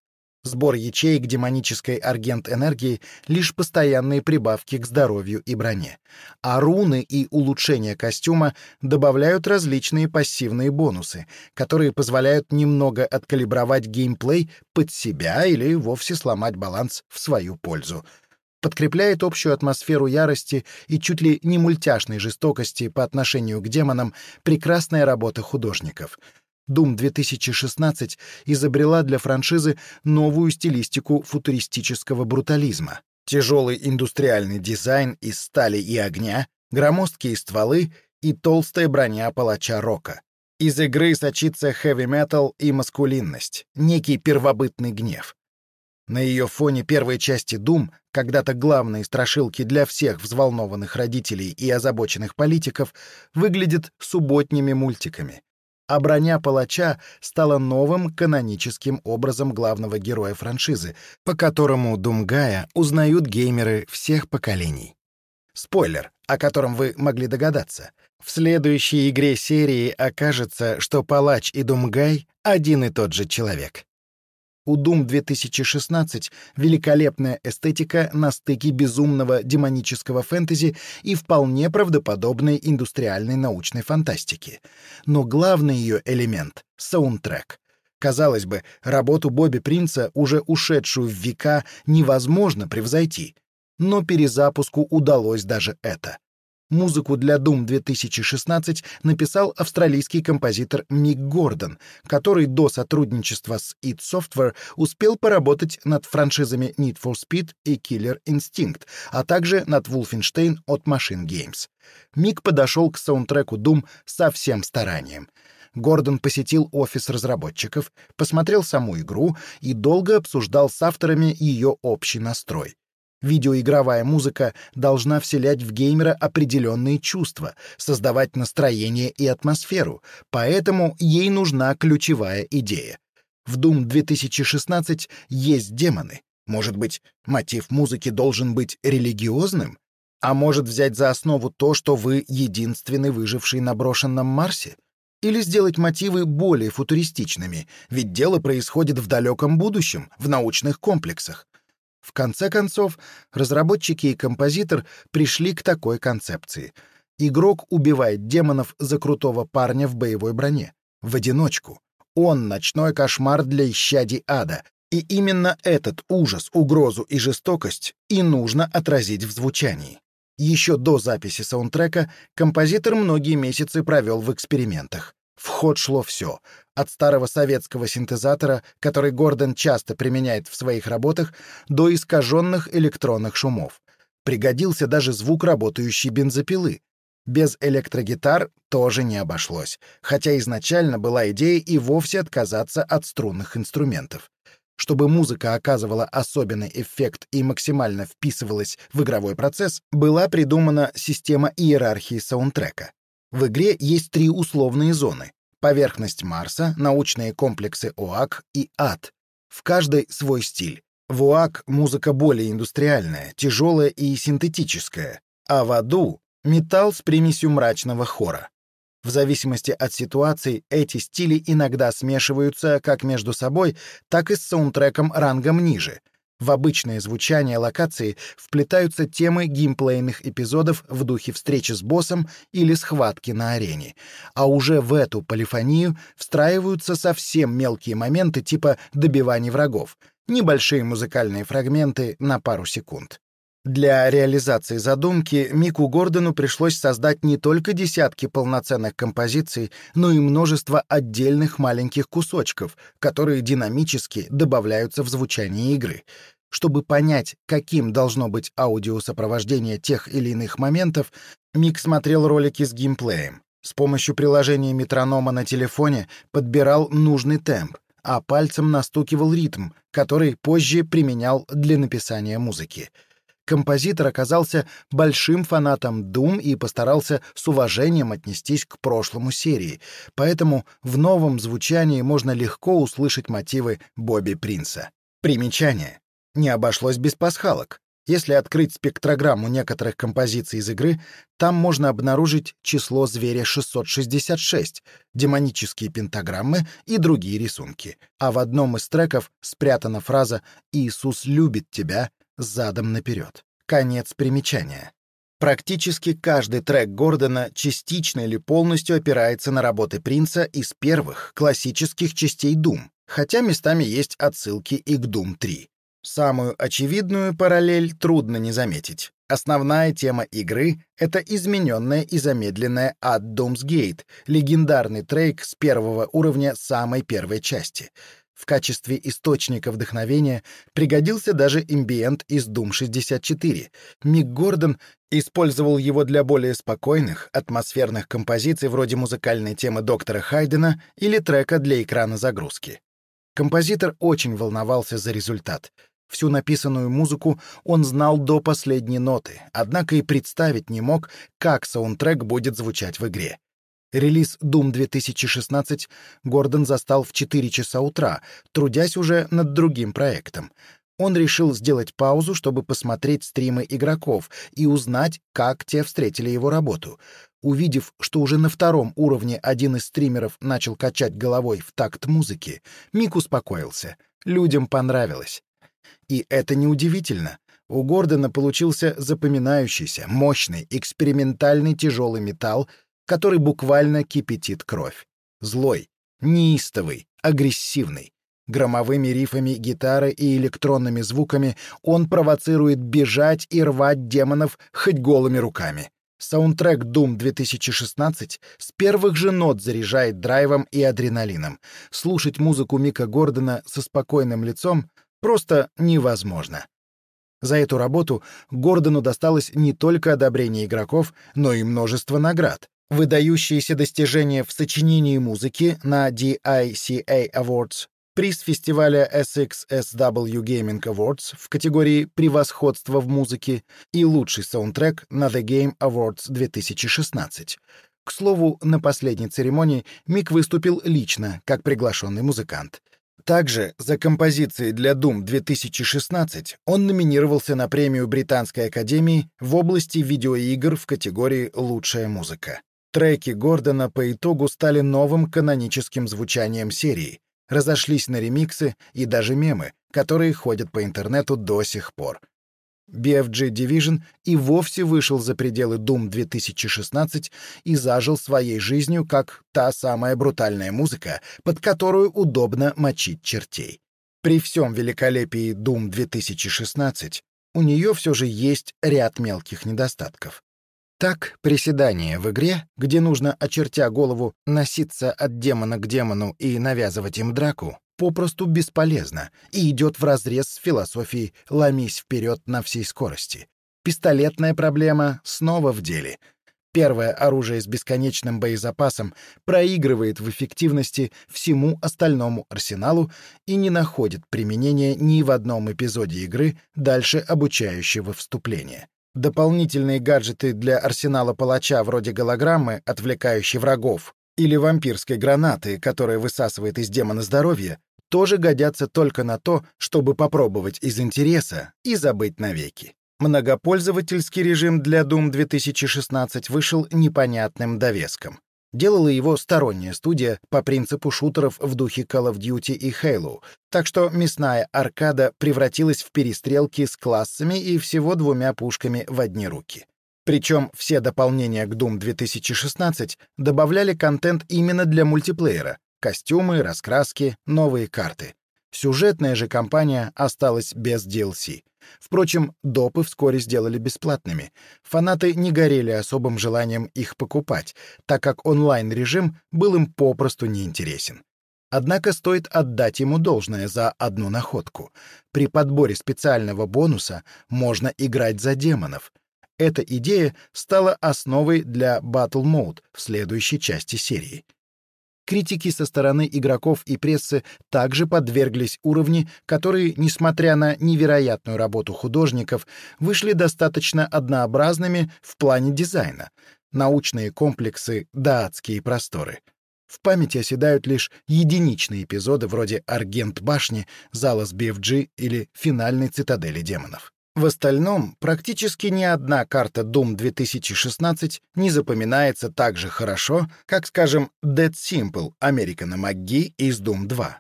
Сбор ячеек демонической аргент энергии — лишь постоянные прибавки к здоровью и броне. А руны и улучшения костюма добавляют различные пассивные бонусы, которые позволяют немного откалибровать геймплей под себя или вовсе сломать баланс в свою пользу подкрепляет общую атмосферу ярости и чуть ли не мультяшной жестокости по отношению к демонам прекрасная работа художников — Doom 2016 изобрела для франшизы новую стилистику футуристического брутализма. Тяжелый индустриальный дизайн из стали и огня, громоздкие стволы и толстая броня палача Рока. Из игры сочится хэви-метал и маскулинность, некий первобытный гнев. На ее фоне первой части Doom, когда-то главные страшилки для всех взволнованных родителей и озабоченных политиков, выглядят субботними мультиками. А броня палача стала новым каноническим образом главного героя франшизы, по которому Думгая узнают геймеры всех поколений. Спойлер, о котором вы могли догадаться. В следующей игре серии окажется, что палач и Думгай — один и тот же человек. У Doom 2016 великолепная эстетика на стыке безумного демонического фэнтези и вполне правдоподобной индустриальной научной фантастики. Но главный ее элемент — саундтрек. Казалось бы, работу Бобби Принца, уже ушедшую в века, невозможно превзойти. Но перезапуску удалось даже это. Музыку для Doom 2016 написал австралийский композитор Мик Гордон, который до сотрудничества с id Software успел поработать над франшизами Need for Speed и Killer Instinct, а также над Wolfenstein от Machine Games. Мик подошел к саундтреку Doom со всем старанием. Гордон посетил офис разработчиков, посмотрел саму игру и долго обсуждал с авторами ее общий настрой. Видеоигровая музыка должна вселять в геймера определенные чувства, создавать настроение и атмосферу, поэтому ей нужна ключевая идея. В Doom 2016 есть демоны. Может быть, мотив музыки должен быть религиозным? А может взять за основу то, что вы единственный выживший на брошенном Марсе? Или сделать мотивы более футуристичными, ведь дело происходит в далеком будущем, в научных комплексах. В конце концов, разработчики и композитор пришли к такой концепции. Игрок убивает демонов за крутого парня в боевой броне. В одиночку. Он — ночной кошмар для исчадий ада. И именно этот ужас, угрозу и жестокость и нужно отразить в звучании. Еще до записи саундтрека композитор многие месяцы провел в экспериментах. В ход шло все. От старого советского синтезатора, который Гордон часто применяет в своих работах, до искаженных электронных шумов. Пригодился даже звук работающей бензопилы. Без электрогитар тоже не обошлось, хотя изначально была идея и вовсе отказаться от струнных инструментов. Чтобы музыка оказывала особенный эффект и максимально вписывалась в игровой процесс, была придумана система иерархии саундтрека. В игре есть три условные зоны — поверхность Марса, научные комплексы ОАК и ад. В каждой свой стиль. В ОАК музыка более индустриальная, тяжелая и синтетическая, а в аду — металл с примесью мрачного хора. В зависимости от ситуации эти стили иногда смешиваются как между собой, так и с саундтреком рангом ниже — в обычное звучание локации вплетаются темы геймплейных эпизодов в духе встречи с боссом или схватки на арене, а уже в эту полифонию встраиваются совсем мелкие моменты типа добивания врагов, небольшие музыкальные фрагменты на пару секунд. Для реализации задумки Мику Гордону пришлось создать не только десятки полноценных композиций, но и множество отдельных маленьких кусочков, которые динамически добавляются в звучание игры. Чтобы понять, каким должно быть аудиосопровождение тех или иных моментов, Мик смотрел ролики с геймплеем. С помощью приложения метронома на телефоне подбирал нужный темп, а пальцем настукивал ритм, который позже применял для написания музыки — Композитор оказался большим фанатом Doom и постарался с уважением отнестись к прошлому серии, поэтому в новом звучании можно легко услышать мотивы Бобби Принца. Примечание. Не обошлось без пасхалок. Если открыть спектрограмму некоторых композиций из игры, там можно обнаружить число зверя 666, демонические пентаграммы и другие рисунки. А в одном из треков спрятана фраза «Иисус любит тебя», задом наперед. Конец примечания. Практически каждый трек Гордона частично или полностью опирается на работы Принца из первых, классических частей Doom, хотя местами есть отсылки и к Doom 3. Самую очевидную параллель трудно не заметить. Основная тема игры — это измененная и замедленная от Doom's Gate, легендарный трек с первого уровня самой первой части. В качестве источника вдохновения пригодился даже имбиент из Doom 64. Мик Гордон использовал его для более спокойных, атмосферных композиций вроде музыкальной темы доктора Хайдена или трека для экрана загрузки. Композитор очень волновался за результат. Всю написанную музыку он знал до последней ноты, однако и представить не мог, как саундтрек будет звучать в игре. Релиз Doom 2016 Гордон застал в 4 часа утра, трудясь уже над другим проектом. Он решил сделать паузу, чтобы посмотреть стримы игроков и узнать, как те встретили его работу. Увидев, что уже на втором уровне один из стримеров начал качать головой в такт музыки, Мик успокоился. Людям понравилось. И это неудивительно. У Гордона получился запоминающийся, мощный, экспериментальный тяжелый металл, который буквально кипятит кровь. Злой, неистовый, агрессивный. Громовыми рифами гитары и электронными звуками он провоцирует бежать и рвать демонов хоть голыми руками. Саундтрек Doom 2016 с первых же нот заряжает драйвом и адреналином. Слушать музыку Мика Гордона со спокойным лицом просто невозможно. За эту работу Гордону досталось не только одобрение игроков, но и множество наград. Выдающиеся достижения в сочинении музыки на DICA Awards, приз фестиваля SXSW Gaming Awards в категории «Превосходство в музыке» и лучший саундтрек на The Game Awards 2016. К слову, на последней церемонии Мик выступил лично, как приглашенный музыкант. Также за композиции для Doom 2016 он номинировался на премию Британской академии в области видеоигр в категории «Лучшая музыка». Треки Гордона по итогу стали новым каноническим звучанием серии, разошлись на ремиксы и даже мемы, которые ходят по интернету до сих пор. BFG Division и вовсе вышел за пределы Doom 2016 и зажил своей жизнью как та самая брутальная музыка, под которую удобно мочить чертей. При всем великолепии Doom 2016 у нее все же есть ряд мелких недостатков. Так, приседание в игре, где нужно, очертя голову, носиться от демона к демону и навязывать им драку, попросту бесполезно и идет вразрез с философией «ломись вперед на всей скорости». Пистолетная проблема снова в деле. Первое оружие с бесконечным боезапасом проигрывает в эффективности всему остальному арсеналу и не находит применения ни в одном эпизоде игры дальше обучающего вступления. Дополнительные гаджеты для арсенала палача вроде голограммы, отвлекающей врагов, или вампирской гранаты, которая высасывает из демона здоровье, тоже годятся только на то, чтобы попробовать из интереса и забыть навеки. Многопользовательский режим для Doom 2016 вышел непонятным довеском. Делала его сторонняя студия по принципу шутеров в духе Call of Duty и Halo, так что мясная аркада превратилась в перестрелки с классами и всего двумя пушками в одни руки. Причем все дополнения к Doom 2016 добавляли контент именно для мультиплеера — костюмы, раскраски, новые карты. Сюжетная же кампания осталась без DLC. Впрочем, допы вскоре сделали бесплатными. Фанаты не горели особым желанием их покупать, так как онлайн-режим был им попросту неинтересен. Однако стоит отдать ему должное за одну находку. При подборе специального бонуса можно играть за демонов. Эта идея стала основой для Battle Mode в следующей части серии. Критики со стороны игроков и прессы также подверглись уровни, которые, несмотря на невероятную работу художников, вышли достаточно однообразными в плане дизайна. Научные комплексы да адские просторы. В памяти оседают лишь единичные эпизоды вроде «Аргент башни», «Зала с BFG» или «Финальной цитадели демонов». В остальном, практически ни одна карта Doom 2016 не запоминается так же хорошо, как, скажем, Dead Simple Американа МакГи из Doom 2.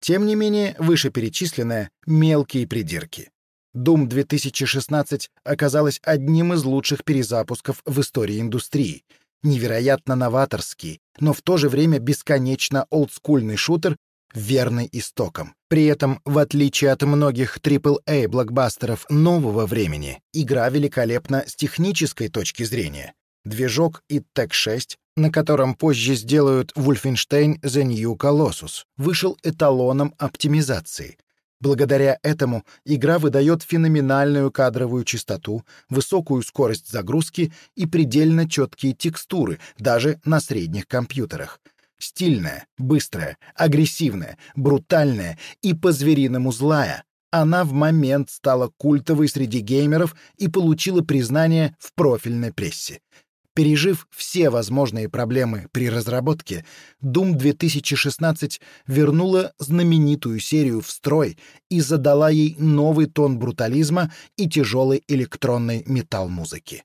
Тем не менее, вышеперечисленные — мелкие придирки. Doom 2016 оказалась одним из лучших перезапусков в истории индустрии. Невероятно новаторский, но в то же время бесконечно олдскульный шутер верный истокам. При этом, в отличие от многих AAA-блокбастеров нового времени, игра великолепна с технической точки зрения. Движок ИТ-TEC 6, на котором позже сделают Wolfenstein The New Colossus, вышел эталоном оптимизации. Благодаря этому игра выдает феноменальную кадровую частоту, высокую скорость загрузки и предельно четкие текстуры даже на средних компьютерах — Стильная, быстрая, агрессивная, брутальная и по-звериному злая, она в момент стала культовой среди геймеров и получила признание в профильной прессе. Пережив все возможные проблемы при разработке, Doom 2016 вернула знаменитую серию в строй и задала ей новый тон брутализма и тяжелой электронной металл-музыки.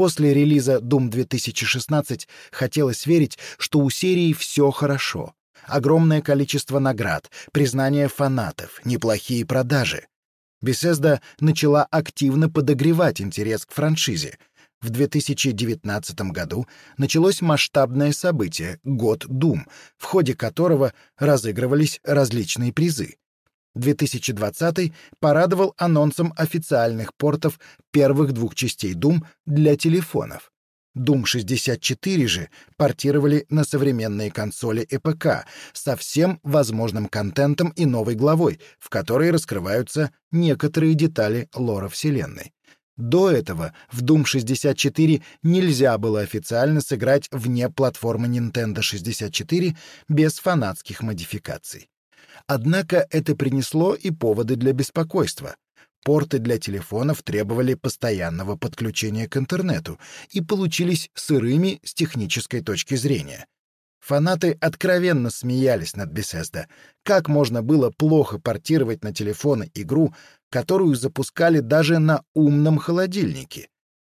После релиза Doom 2016 хотелось верить, что у серии все хорошо. Огромное количество наград, признание фанатов, неплохие продажи. Bethesda начала активно подогревать интерес к франшизе — в 2019 году началось масштабное событие «Год Дум», в ходе которого разыгрывались различные призы. 2020 порадовал анонсом официальных портов первых двух частей Doom для телефонов. Doom 64 же портировали на современные консоли и ПК со всем возможным контентом и новой главой, в которой раскрываются некоторые детали лора вселенной. До этого в Doom 64 нельзя было официально сыграть вне платформы Nintendo 64 без фанатских модификаций. Однако это принесло и поводы для беспокойства. Порты для телефонов требовали постоянного подключения к интернету и получились сырыми с технической точки зрения. Фанаты откровенно смеялись над Bethesda. Как можно было плохо портировать на телефоны игру, которую запускали даже на умном холодильнике?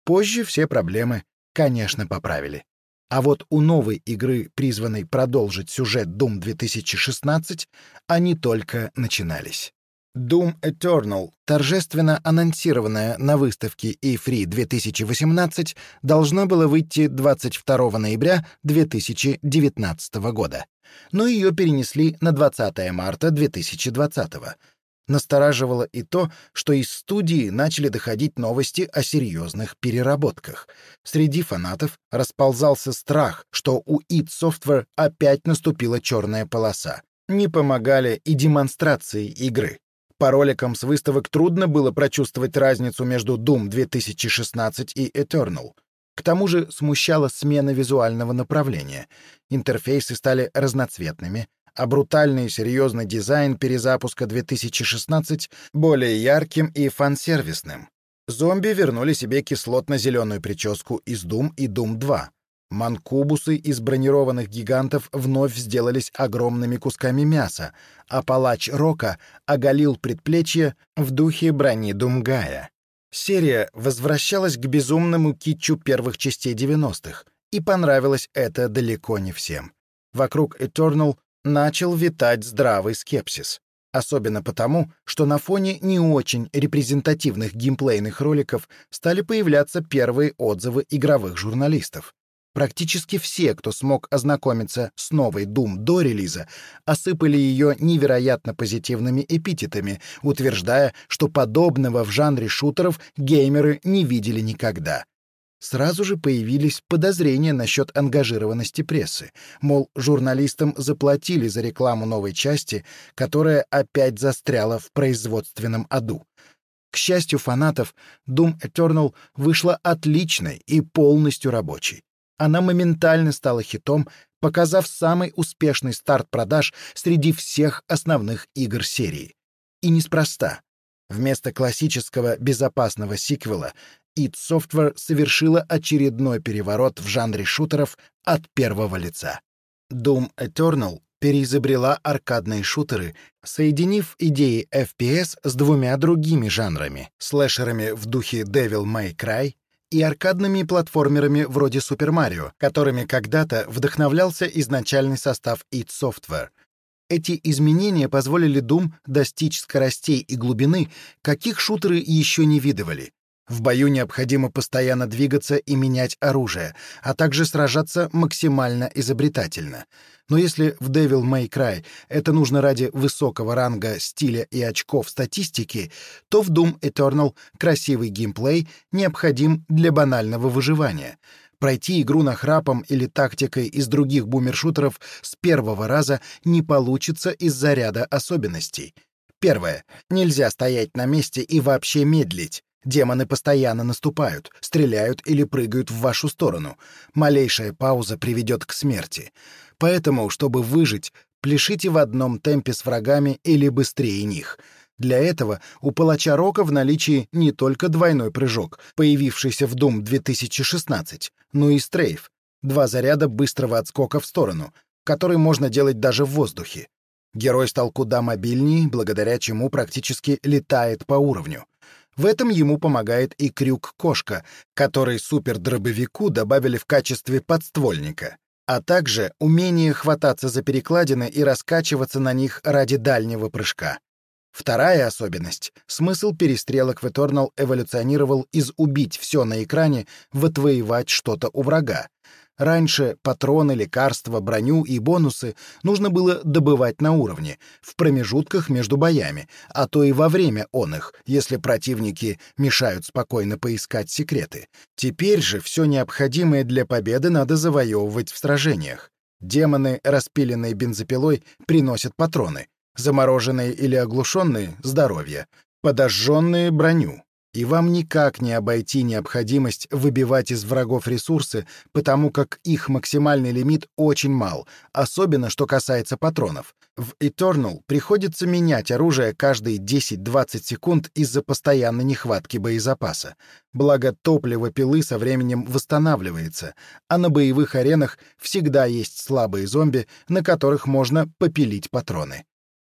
Позже все проблемы, конечно, поправили. А вот у новой игры, призванной продолжить сюжет Doom 2016, они только начинались. Doom Eternal, торжественно анонсированная на выставке E3 2018, должна была выйти 22 ноября 2019 года, но ее перенесли на 20 марта 2020 Настораживало и то, что из студии начали доходить новости о серьезных переработках. Среди фанатов расползался страх, что у id Software опять наступила черная полоса. Не помогали и демонстрации игры. По роликам с выставок трудно было прочувствовать разницу между Doom 2016 и Eternal. К тому же смущала смена визуального направления. Интерфейсы стали разноцветными, а брутальный и серьезный дизайн перезапуска 2016 более ярким и фан-сервисным. Зомби вернули себе кислотно-зеленую прическу из Doom и Doom 2. Манкубусы из бронированных гигантов вновь сделались огромными кусками мяса, а палач Рока оголил предплечье в духе брони Думгая. Серия возвращалась к безумному китчу первых частей 90-х, и понравилось это далеко не всем. Вокруг Eternal начал витать здравый скепсис. Особенно потому, что на фоне не очень репрезентативных геймплейных роликов стали появляться первые отзывы игровых журналистов. Практически все, кто смог ознакомиться с новой Doom до релиза, осыпали ее невероятно позитивными эпитетами, утверждая, что подобного в жанре шутеров геймеры не видели никогда. Сразу же появились подозрения насчет ангажированности прессы, мол, журналистам заплатили за рекламу новой части, которая опять застряла в производственном аду. К счастью фанатов, Doom Eternal вышла отличной и полностью рабочей она моментально стала хитом, показав самый успешный старт продаж среди всех основных игр серии. И неспроста. Вместо классического безопасного сиквела id Software совершила очередной переворот в жанре шутеров от первого лица. Doom Eternal переизобрела аркадные шутеры, соединив идеи FPS с двумя другими жанрами — слэшерами в духе Devil May Cry и аркадными платформерами вроде Super Mario, которыми когда-то вдохновлялся изначальный состав id Software. Эти изменения позволили Doom достичь скоростей и глубины, каких шутеры еще не видывали. В бою необходимо постоянно двигаться и менять оружие, а также сражаться максимально изобретательно. Но если в Devil May Cry это нужно ради высокого ранга стиля и очков статистики, то в Doom Eternal красивый геймплей необходим для банального выживания. Пройти игру нахрапом или тактикой из других бумершутеров с первого раза не получится из-за ряда особенностей. Первое. Нельзя стоять на месте и вообще медлить. Демоны постоянно наступают, стреляют или прыгают в вашу сторону. Малейшая пауза приведет к смерти. Поэтому, чтобы выжить, пляшите в одном темпе с врагами или быстрее них. Для этого у палача Рока в наличии не только двойной прыжок, появившийся в Doom 2016, но и стрейф, два заряда быстрого отскока в сторону, который можно делать даже в воздухе. Герой стал куда мобильнее, благодаря чему практически летает по уровню. В этом ему помогает и крюк-кошка, который супердробовику добавили в качестве подствольника, а также умение хвататься за перекладины и раскачиваться на них ради дальнего прыжка. Вторая особенность — смысл перестрелок в Eternal эволюционировал из убить все на экране в отвоевать что-то у врага. Раньше патроны, лекарства, броню и бонусы нужно было добывать на уровне, в промежутках между боями, а то и во время он их, если противники мешают спокойно поискать секреты. Теперь же все необходимое для победы надо завоевывать в сражениях. Демоны, распиленные бензопилой, приносят патроны, замороженные или оглушенные — здоровье, подожженные — броню. И вам никак не обойти необходимость выбивать из врагов ресурсы, потому как их максимальный лимит очень мал, особенно что касается патронов. В Eternal приходится менять оружие каждые 10-20 секунд из-за постоянной нехватки боезапаса. Благо топливо пилы со временем восстанавливается, а на боевых аренах всегда есть слабые зомби, на которых можно попилить патроны.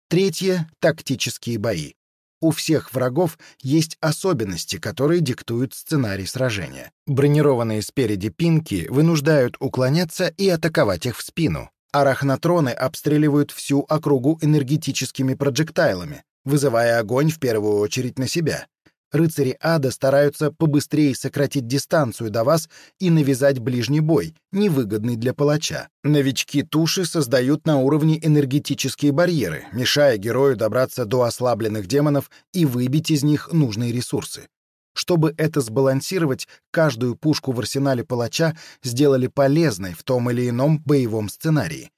Третье — тактические бои. У всех врагов есть особенности, которые диктуют сценарий сражения. Бронированные спереди пинки вынуждают уклоняться и атаковать их в спину. Арахнотроны обстреливают всю округу энергетическими проджектайлами, вызывая огонь в первую очередь на себя рыцари ада стараются побыстрее сократить дистанцию до вас и навязать ближний бой, невыгодный для палача. Новички туши создают на уровне энергетические барьеры, мешая герою добраться до ослабленных демонов и выбить из них нужные ресурсы. Чтобы это сбалансировать, каждую пушку в арсенале палача сделали полезной в том или ином боевом сценарии.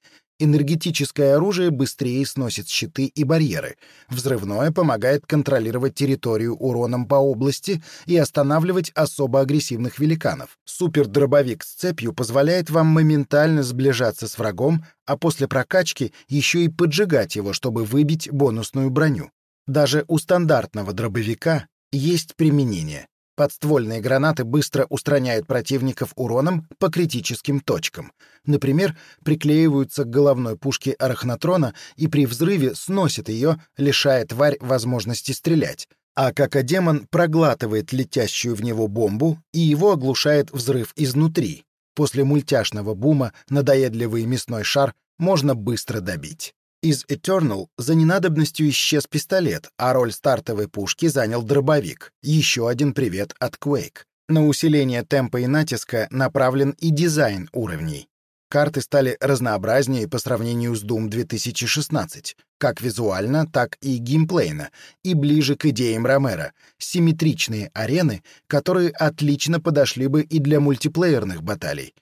Энергетическое оружие быстрее сносит щиты и барьеры. Взрывное помогает контролировать территорию уроном по области и останавливать особо агрессивных великанов. Супердробовик с цепью позволяет вам моментально сближаться с врагом, а после прокачки еще и поджигать его, чтобы выбить бонусную броню. Даже у стандартного дробовика есть применение. Подствольные гранаты быстро устраняют противников уроном по критическим точкам. Например, приклеиваются к головной пушке арахнотрона и при взрыве сносят ее, лишая тварь возможности стрелять. А какодемон проглатывает летящую в него бомбу, и его оглушает взрыв изнутри. После мультяшного бума надоедливый мясной шар можно быстро добить. Из Eternal за ненадобностью исчез пистолет, а роль стартовой пушки занял дробовик. Еще один привет от Quake. На усиление темпа и натиска направлен и дизайн уровней. Карты стали разнообразнее по сравнению с Doom 2016, как визуально, так и геймплейно, и ближе к идеям Ромера. Симметричные арены, которые отлично подошли бы и для мультиплеерных баталий.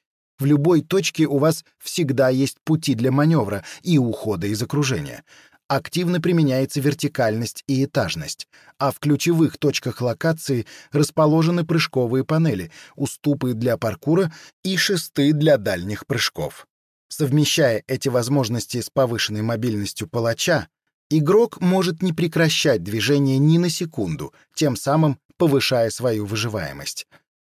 В любой точке у вас всегда есть пути для маневра и ухода из окружения. Активно применяется вертикальность и этажность, а в ключевых точках локации расположены прыжковые панели, уступы для паркура и шесты для дальних прыжков. Совмещая эти возможности с повышенной мобильностью палача, игрок может не прекращать движение ни на секунду, тем самым повышая свою выживаемость.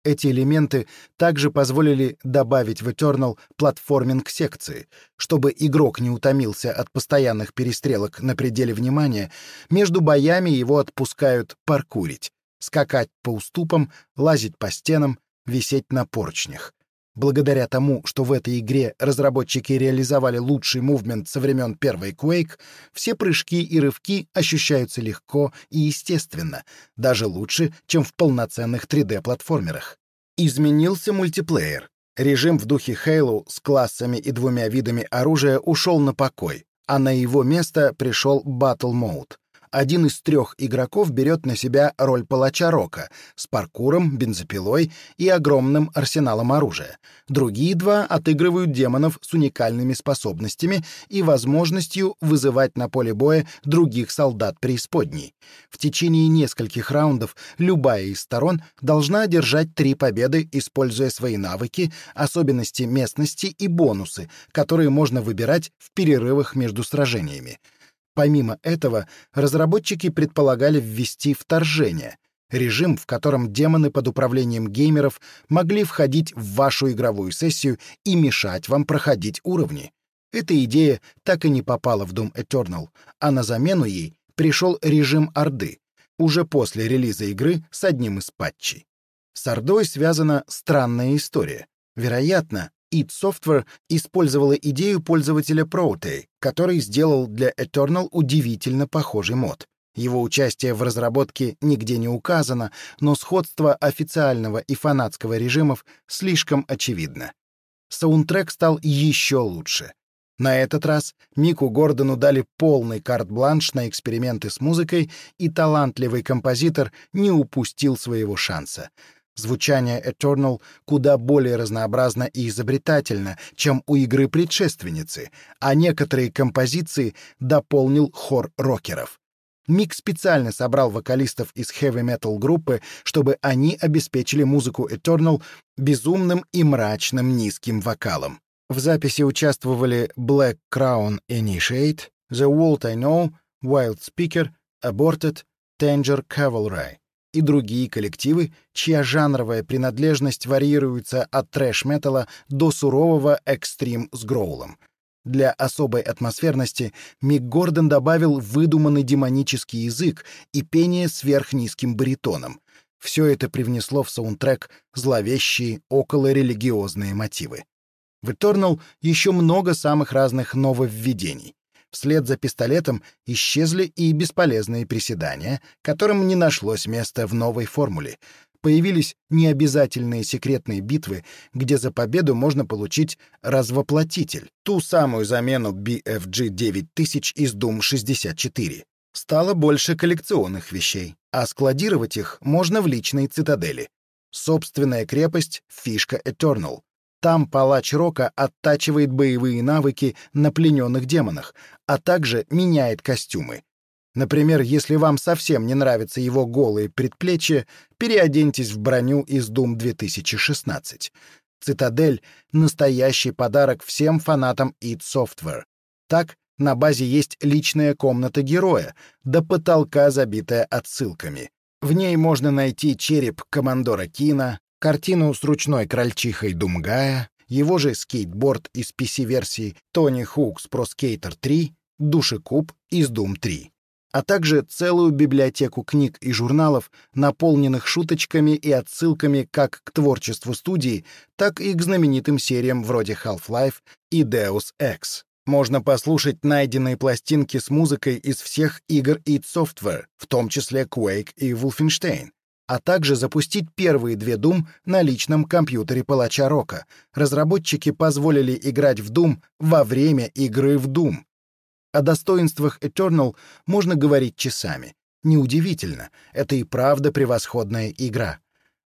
Эти элементы также позволили добавить в Eternal платформинг-секции. Чтобы игрок не утомился от постоянных перестрелок на пределе внимания, между боями его отпускают паркурить, скакать по уступам, лазить по стенам, висеть на поручнях. Благодаря тому, что в этой игре разработчики реализовали лучший мувмент со времен первой Quake, все прыжки и рывки ощущаются легко и естественно, даже лучше, чем в полноценных 3D-платформерах. Изменился мультиплеер. Режим в духе Halo с классами и двумя видами оружия ушел на покой, а на его место пришел Battle Mode один из трех игроков берет на себя роль палача Рока с паркуром, бензопилой и огромным арсеналом оружия. Другие два отыгрывают демонов с уникальными способностями и возможностью вызывать на поле боя других солдат преисподней. В течение нескольких раундов любая из сторон должна одержать три победы, используя свои навыки, особенности местности и бонусы, которые можно выбирать в перерывах между сражениями. Помимо этого, разработчики предполагали ввести вторжение — режим, в котором демоны под управлением геймеров могли входить в вашу игровую сессию и мешать вам проходить уровни. Эта идея так и не попала в Doom Eternal, а на замену ей пришел режим Орды, уже после релиза игры с одним из патчей. С Ордой связана странная история. Вероятно, id Software использовала идею пользователя Protey, который сделал для Eternal удивительно похожий мод. Его участие в разработке нигде не указано, но сходство официального и фанатского режимов слишком очевидно. Саундтрек стал еще лучше. На этот раз Мику Гордону дали полный карт-бланш на эксперименты с музыкой, и талантливый композитор не упустил своего шанса. Звучание Eternal куда более разнообразно и изобретательно, чем у игры предшественницы, а некоторые композиции дополнил хор рокеров. Мик специально собрал вокалистов из хэви-метал группы, чтобы они обеспечили музыку Eternal безумным и мрачным низким вокалом. В записи участвовали Black Crown Initiate, The World I Know, Wild Speaker, Aborted, Tanger Cavalry и другие коллективы, чья жанровая принадлежность варьируется от трэш-металла до сурового экстрим с гроулом. Для особой атмосферности Мик Гордон добавил выдуманный демонический язык и пение сверхнизким баритоном. Все это привнесло в саундтрек зловещие околорелигиозные мотивы. В Eternal еще много самых разных нововведений. Вслед за пистолетом исчезли и бесполезные приседания, которым не нашлось места в новой формуле. Появились необязательные секретные битвы, где за победу можно получить развоплотитель, ту самую замену BFG 9000 из Doom 64. Стало больше коллекционных вещей, а складировать их можно в личной цитадели. Собственная крепость — фишка Eternal, там палач Рока оттачивает боевые навыки на плененных демонах, а также меняет костюмы. Например, если вам совсем не нравятся его голые предплечья, переоденьтесь в броню из Doom 2016. Цитадель — настоящий подарок всем фанатам id Software. Так, на базе есть личная комната героя, до потолка забитая отсылками. В ней можно найти череп командора Кина, картину с ручной крольчихой Думгая, его же скейтборд из PC-версии Tony Hawk's Pro Skater 3, душекуб из Doom 3, а также целую библиотеку книг и журналов, наполненных шуточками и отсылками как к творчеству студии, так и к знаменитым сериям вроде Half-Life и Deus Ex. Можно послушать найденные пластинки с музыкой из всех игр id Software, в том числе Quake и Wolfenstein, а также запустить первые две Doom на личном компьютере палача Рока. Разработчики позволили играть в Doom во время игры в Doom. О достоинствах Eternal можно говорить часами. Неудивительно, это и правда превосходная игра.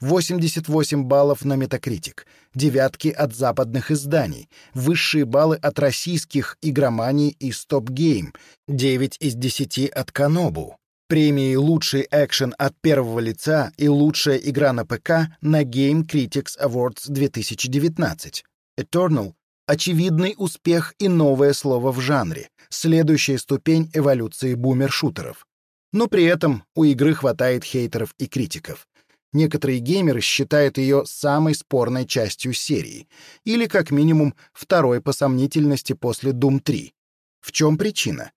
88 баллов на Metacritic, девятки от западных изданий, высшие баллы от российских игроманий и Stop Game, 9 из 10 от Канобу, Премии «Лучший экшен от первого лица» и «Лучшая игра на ПК» на Game Critics Awards 2019. Eternal — очевидный успех и новое слово в жанре, следующая ступень эволюции бумер-шутеров. Но при этом у игры хватает хейтеров и критиков. Некоторые геймеры считают ее самой спорной частью серии, или как минимум второй по сомнительности после Doom 3. В чем причина?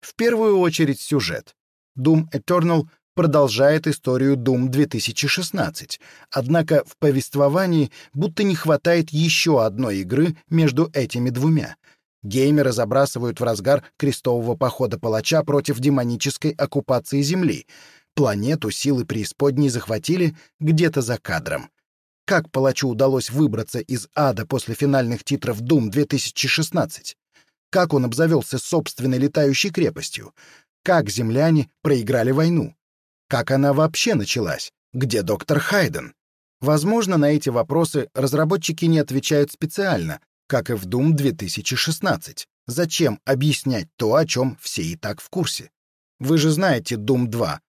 В первую очередь сюжет. Doom Eternal продолжает историю Doom 2016, однако в повествовании будто не хватает еще одной игры между этими двумя. Геймеры забрасывают в разгар крестового похода палача против демонической оккупации Земли. Планету силы преисподней захватили где-то за кадром. Как палачу удалось выбраться из ада после финальных титров Doom 2016? Как он обзавелся собственной летающей крепостью? Как земляне проиграли войну? Как она вообще началась? Где доктор Хайден? Возможно, на эти вопросы разработчики не отвечают специально, как и в Doom 2016. Зачем объяснять то, о чем все и так в курсе? Вы же знаете Doom 2.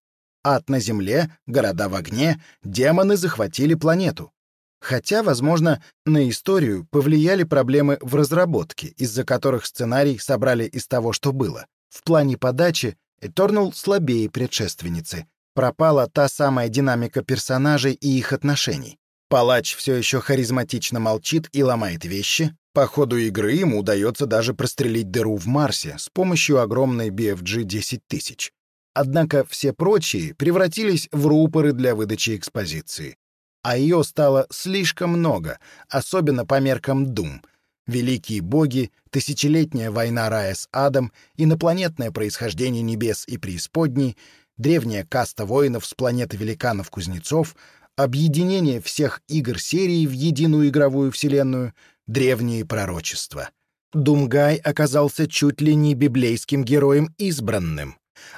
Ад на Земле, города в огне, демоны захватили планету. Хотя, возможно, на историю повлияли проблемы в разработке, из-за которых сценарий собрали из того, что было. В плане подачи Eternal слабее предшественницы. Пропала та самая динамика персонажей и их отношений. Палач все еще харизматично молчит и ломает вещи. По ходу игры ему удается даже прострелить дыру в Марсе с помощью огромной BFG 10000. Однако все прочие превратились в рупоры для выдачи экспозиции. А ее стало слишком много, особенно по меркам Дум. Великие боги, тысячелетняя война рая с адом, инопланетное происхождение небес и преисподней, древняя каста воинов с планеты великанов-кузнецов — объединение всех игр серии в единую игровую вселенную, древние пророчества. Думгай оказался чуть ли не библейским героем избранным,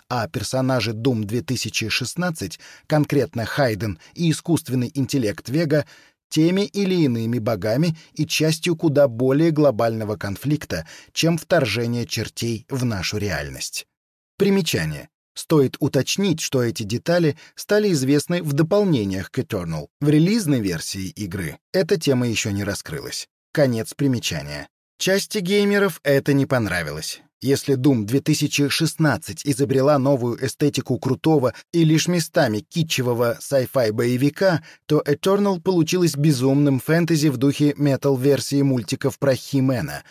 а персонажи Doom 2016, конкретно Хайден и искусственный интеллект Вега, теми или иными богами и частью куда более глобального конфликта, чем вторжение чертей в нашу реальность. Примечание. Стоит уточнить, что эти детали стали известны в дополнениях к Eternal. В релизной версии игры эта тема еще не раскрылась. Конец примечания. Части геймеров это не понравилось. Если Doom 2016 изобрела новую эстетику крутого и лишь местами китчевого sci-fi боевика, то Eternal получилась безумным фэнтези в духе метал-версии мультиков про Химена.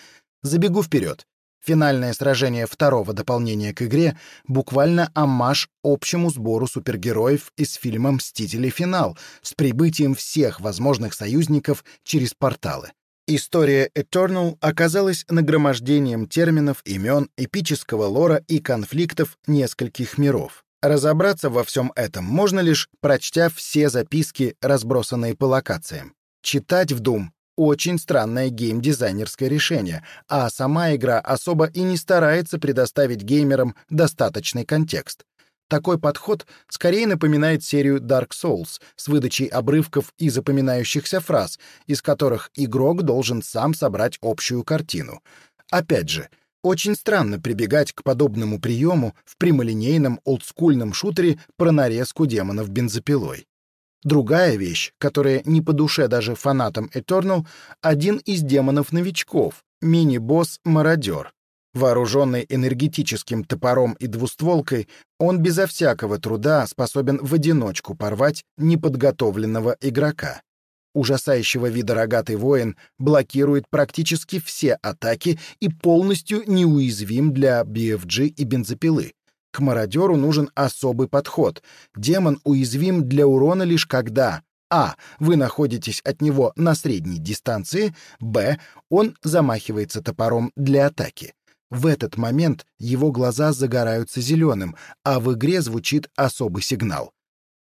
Забегу вперед. Финальное сражение второго дополнения к игре буквально аммаж общему сбору супергероев из фильма «Мстители. Финал» с прибытием всех возможных союзников через порталы. История Eternal оказалась нагромождением терминов, имен, эпического лора и конфликтов нескольких миров. Разобраться во всем этом можно лишь прочтя все записки, разбросанные по локациям. Читать в Doom очень странное геймдизайнерское решение, а сама игра особо и не старается предоставить геймерам достаточный контекст. Такой подход скорее напоминает серию Dark Souls с выдачей обрывков и запоминающихся фраз, из которых игрок должен сам собрать общую картину. Опять же, очень странно прибегать к подобному приему в прямолинейном олдскульном шутере про нарезку демонов бензопилой. Другая вещь, которая не по душе даже фанатам Eternal, один из демонов-новичков, мини-босс-мародер. Вооруженный энергетическим топором и двустволкой, он безо всякого труда способен в одиночку порвать неподготовленного игрока. Ужасающего вида рогатый воин блокирует практически все атаки и полностью неуязвим для BFG и бензопилы. К мародеру нужен особый подход. Демон уязвим для урона лишь когда а. Вы находитесь от него на средней дистанции. Б. Он замахивается топором для атаки. В этот момент его глаза загораются зеленым, а в игре звучит особый сигнал.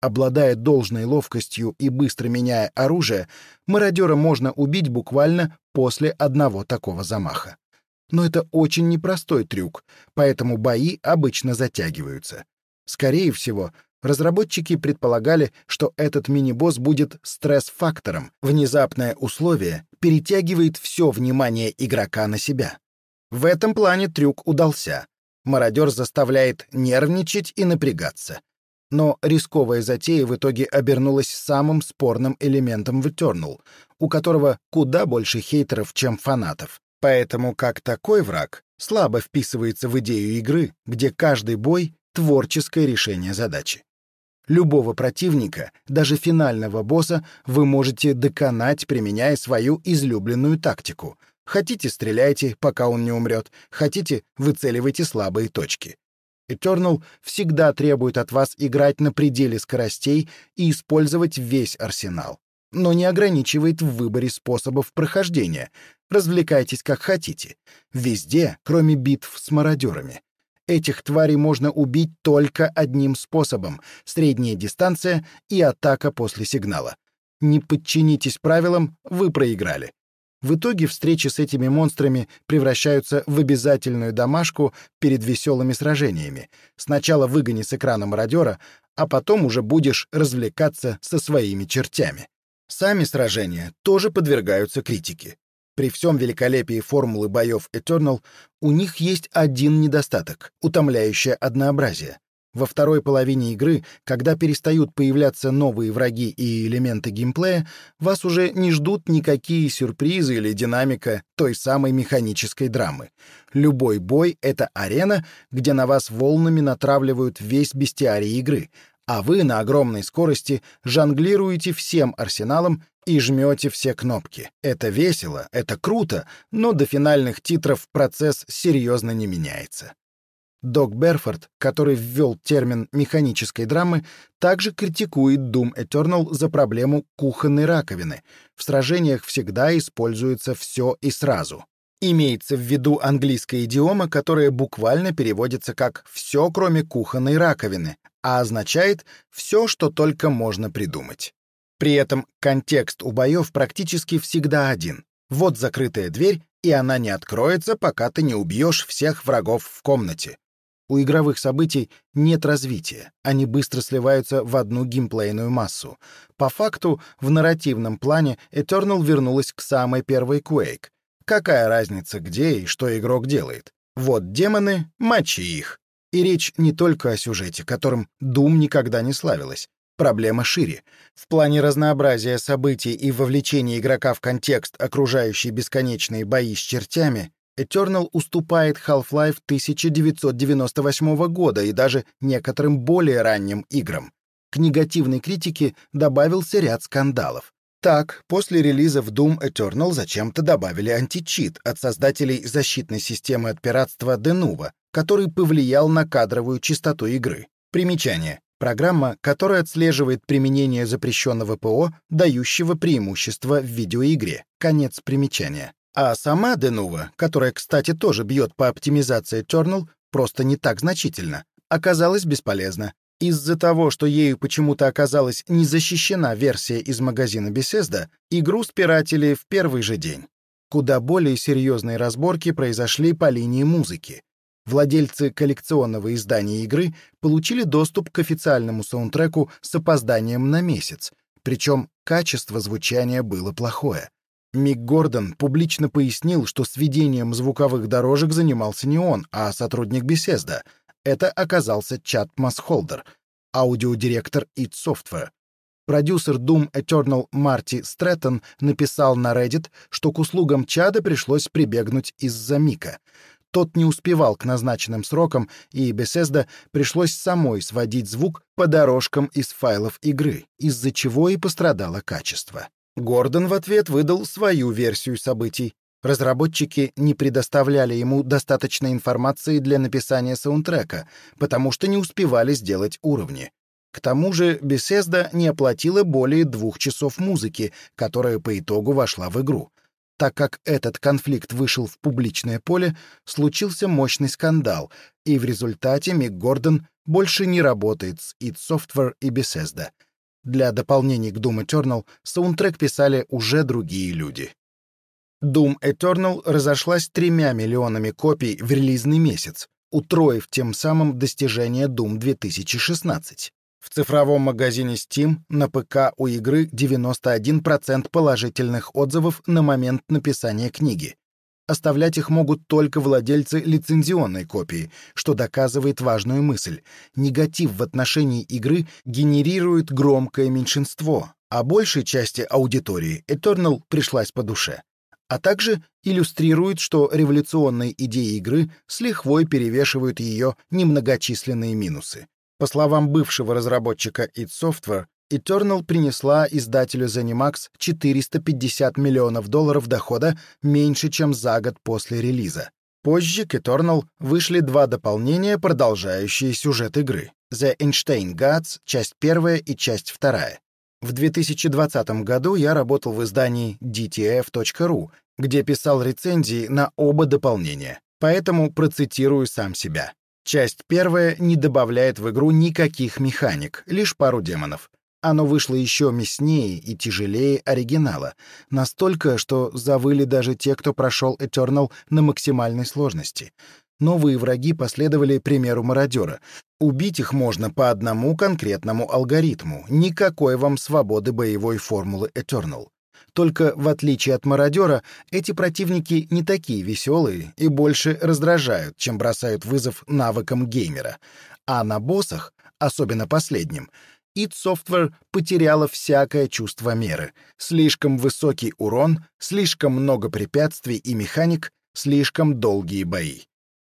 Обладая должной ловкостью и быстро меняя оружие, мародера можно убить буквально после одного такого замаха. Но это очень непростой трюк, поэтому бои обычно затягиваются. Скорее всего, разработчики предполагали, что этот мини-босс будет стресс-фактором. Внезапное условие перетягивает все внимание игрока на себя. В этом плане трюк удался. Мародер заставляет нервничать и напрягаться. Но рисковая затея в итоге обернулась самым спорным элементом в Eternal, у которого куда больше хейтеров, чем фанатов. Поэтому как такой враг слабо вписывается в идею игры, где каждый бой — творческое решение задачи. Любого противника, даже финального босса, вы можете доконать, применяя свою излюбленную тактику. Хотите — стреляйте, пока он не умрет, хотите — выцеливайте слабые точки. Eternal всегда требует от вас играть на пределе скоростей и использовать весь арсенал но не ограничивает в выборе способов прохождения. Развлекайтесь как хотите. Везде, кроме битв с мародерами. Этих тварей можно убить только одним способом — средняя дистанция и атака после сигнала. Не подчинитесь правилам, вы проиграли. В итоге встречи с этими монстрами превращаются в обязательную домашку перед веселыми сражениями. Сначала выгони с экрана мародера, а потом уже будешь развлекаться со своими чертями. Сами сражения тоже подвергаются критике. При всем великолепии формулы боев Eternal у них есть один недостаток — утомляющее однообразие. Во второй половине игры, когда перестают появляться новые враги и элементы геймплея, вас уже не ждут никакие сюрпризы или динамика той самой механической драмы. Любой бой — это арена, где на вас волнами натравливают весь бестиарий игры, а вы на огромной скорости жонглируете всем арсеналом и жмете все кнопки. Это весело, это круто, но до финальных титров процесс серьезно не меняется. Док Берфорд, который ввел термин механической драмы, также критикует Doom Eternal за проблему кухонной раковины. В сражениях всегда используется все и сразу. Имеется в виду английская идиома, которая буквально переводится как «все, кроме кухонной раковины», а означает «все, что только можно придумать». При этом контекст у боев практически всегда один. Вот закрытая дверь, и она не откроется, пока ты не убьешь всех врагов в комнате. У игровых событий нет развития, они быстро сливаются в одну геймплейную массу. По факту, в нарративном плане Eternal вернулась к самой первой Quake. Какая разница, где и что игрок делает? Вот демоны, мочи их. И речь не только о сюжете, которым Doom никогда не славилась. Проблема шире. В плане разнообразия событий и вовлечения игрока в контекст, окружающий бесконечные бои с чертями, Eternal уступает Half-Life 1998 года и даже некоторым более ранним играм. К негативной критике добавился ряд скандалов. Так, после релиза в Doom Eternal зачем-то добавили античит от создателей защитной системы от пиратства Denuvo, который повлиял на кадровую частоту игры. Примечание. Программа, которая отслеживает применение запрещенного ПО, дающего преимущество в видеоигре. Конец примечания. А сама Денува, которая, кстати, тоже бьет по оптимизации Eternal, просто не так значительно, оказалась бесполезна. Из-за того, что ею почему-то оказалась не защищена версия из магазина Bethesda, игру спиратели в первый же день. Куда более серьезные разборки произошли по линии музыки. Владельцы коллекционного издания игры получили доступ к официальному саундтреку с опозданием на месяц, причем качество звучания было плохое. Мик Гордон публично пояснил, что сведением звуковых дорожек занимался не он, а сотрудник Беседа. Это оказался Чат Масхолдер, аудиодиректор id Software. Продюсер Doom Eternal Марти Стрэттон написал на Reddit, что к услугам Чада пришлось прибегнуть из-за Мика. Тот не успевал к назначенным срокам, и Bethesda пришлось самой сводить звук по дорожкам из файлов игры, из-за чего и пострадало качество. Гордон в ответ выдал свою версию событий. Разработчики не предоставляли ему достаточной информации для написания саундтрека, потому что не успевали сделать уровни. К тому же Bethesda не оплатила более двух часов музыки, которая по итогу вошла в игру. Так как этот конфликт вышел в публичное поле, случился мощный скандал, и в результате Мик Гордон больше не работает с id Software и Bethesda — для дополнений к Doom Eternal саундтрек писали уже другие люди. Doom Eternal разошлась тремя миллионами копий в релизный месяц, утроив тем самым достижение Doom 2016. В цифровом магазине Steam на ПК у игры 91% положительных отзывов на момент написания книги. Оставлять их могут только владельцы лицензионной копии, что доказывает важную мысль. Негатив в отношении игры генерирует громкое меньшинство, а большей части аудитории Eternal пришлась по душе. А также иллюстрирует, что революционные идеи игры с лихвой перевешивают ее немногочисленные минусы. По словам бывшего разработчика id Software, Eternal принесла издателю ZeniMax 450 миллионов долларов дохода меньше, чем за год после релиза. Позже к Eternal вышли два дополнения, продолжающие сюжет игры. The Einstein Gods, часть первая и часть вторая. В 2020 году я работал в издании dtf.ru, где писал рецензии на оба дополнения, поэтому процитирую сам себя. Часть первая не добавляет в игру никаких механик, лишь пару демонов. Оно вышло еще мяснее и тяжелее оригинала, настолько, что завыли даже те, кто прошел Eternal на максимальной сложности. Новые враги последовали примеру мародера. Убить их можно по одному конкретному алгоритму. Никакой вам свободы боевой формулы Eternal. Только в отличие от мародера, эти противники не такие веселые и больше раздражают, чем бросают вызов навыкам геймера. а на боссах, особенно последнем, id Software потеряла всякое чувство меры. Слишком высокий урон, слишком много препятствий и механик, слишком долгие бои.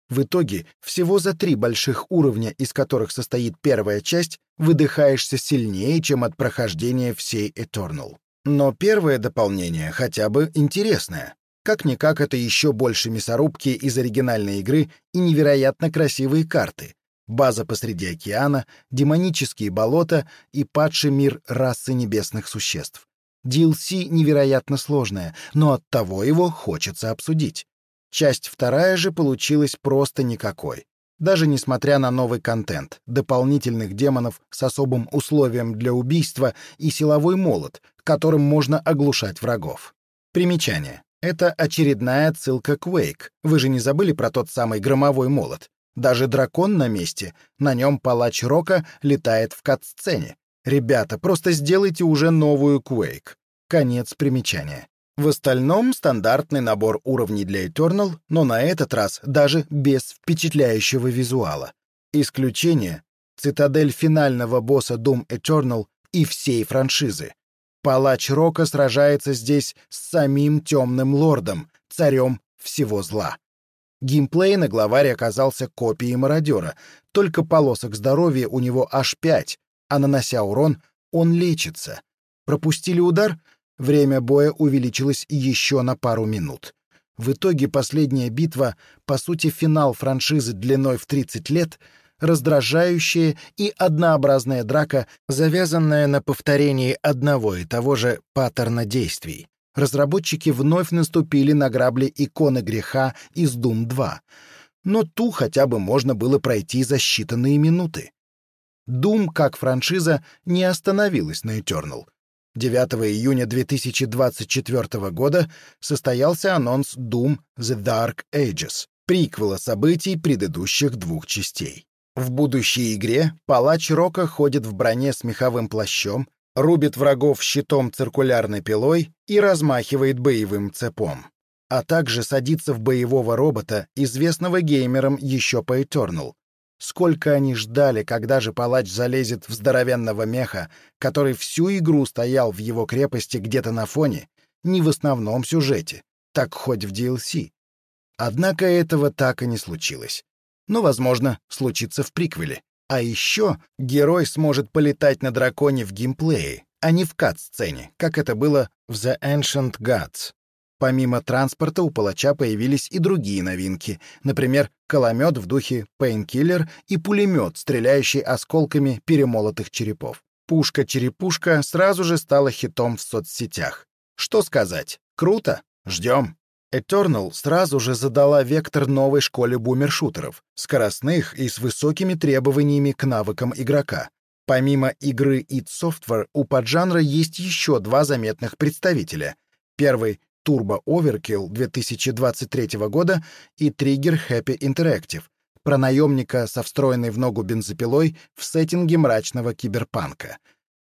В итоге, всего за три больших уровня, из которых состоит первая часть, выдыхаешься сильнее, чем от прохождения всей Eternal. Но первое дополнение хотя бы интересное. Как-никак это еще больше мясорубки из оригинальной игры и невероятно красивые карты. База посреди океана, демонические болота и падший мир расы небесных существ. DLC невероятно сложное, но оттого его хочется обсудить. Часть вторая же получилась просто никакой. Даже несмотря на новый контент, дополнительных демонов с особым условием для убийства и силовой молот, которым можно оглушать врагов. Примечание. Это очередная отсылка к Wake. Вы же не забыли про тот самый громовой молот? Даже дракон на месте, на нем палач Рока летает в кат-сцене. Ребята, просто сделайте уже новую Quake. Конец примечания. В остальном стандартный набор уровней для Eternal, но на этот раз даже без впечатляющего визуала. Исключение — цитадель финального босса Doom Eternal и всей франшизы. Палач Рока сражается здесь с самим Темным Лордом, царем всего зла. Геймплей на главаре оказался копией мародера, только полосок здоровья у него аж пять, а нанося урон, он лечится. Пропустили удар — Время боя увеличилось еще на пару минут. В итоге последняя битва, по сути финал франшизы длиной в 30 лет, раздражающая и однообразная драка, завязанная на повторении одного и того же паттерна действий. Разработчики вновь наступили на грабли иконы греха из Doom 2, но ту хотя бы можно было пройти за считанные минуты. Doom, как франшиза, не остановилась на Eternal — 9 июня 2024 года состоялся анонс Doom The Dark Ages, приквела событий предыдущих двух частей. В будущей игре палач Рока ходит в броне с меховым плащом, рубит врагов щитом циркулярной пилой и размахивает боевым цепом. А также садится в боевого робота, известного геймерам еще по Eternal, Сколько они ждали, когда же палач залезет в здоровенного меха, который всю игру стоял в его крепости где-то на фоне, не в основном сюжете, так хоть в DLC. Однако этого так и не случилось. Но, возможно, случится в приквеле. А еще герой сможет полетать на драконе в геймплее, а не в кат-сцене, как это было в The Ancient Gods. Помимо транспорта у палача появились и другие новинки, например, коломет в духе Painkiller и пулемет, стреляющий осколками перемолотых черепов. Пушка-черепушка сразу же стала хитом в соцсетях. Что сказать? Круто? Ждем. Eternal сразу же задала вектор новой школе бумершутеров, скоростных и с высокими требованиями к навыкам игрока. Помимо игры id Software, у поджанра есть еще два заметных представителя. Первый Turbo Overkill 2023 года и Trigger Happy Interactive про наемника со встроенной в ногу бензопилой в сеттинге мрачного киберпанка.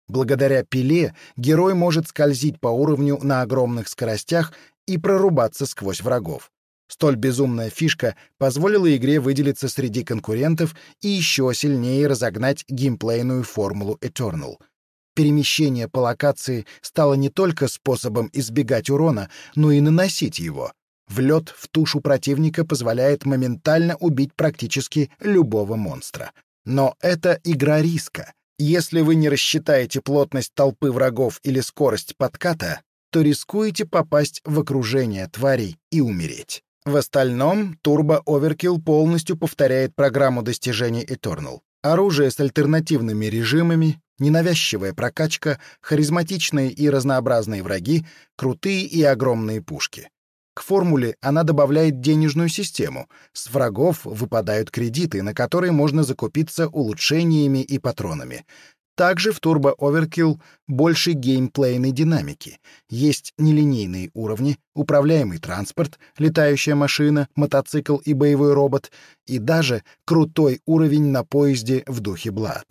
Благодаря пиле герой может скользить по уровню на огромных скоростях и прорубаться сквозь врагов. Столь безумная фишка позволила игре выделиться среди конкурентов и еще сильнее разогнать геймплейную формулу Eternal — Перемещение по локации стало не только способом избегать урона, но и наносить его. Влет в тушу противника позволяет моментально убить практически любого монстра. Но это игра риска. Если вы не рассчитаете плотность толпы врагов или скорость подката, то рискуете попасть в окружение тварей и умереть. В остальном Turbo Overkill полностью повторяет программу достижений Eternal. Оружие с альтернативными режимами, Ненавязчивая прокачка, харизматичные и разнообразные враги, крутые и огромные пушки. К формуле она добавляет денежную систему. С врагов выпадают кредиты, на которые можно закупиться улучшениями и патронами. Также в Turbo Overkill больше геймплейной динамики. Есть нелинейные уровни, управляемый транспорт, летающая машина, мотоцикл и боевой робот, и даже крутой уровень на поезде в духе Blood.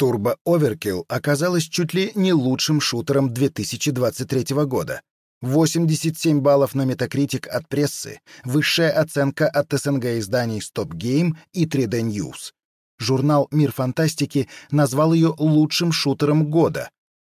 Turbo Overkill оказалась чуть ли не лучшим шутером 2023 года. 87 баллов на Metacritic от прессы, высшая оценка от СНГ изданий Stop Game и 3D News. Журнал «Мир фантастики» назвал ее лучшим шутером года.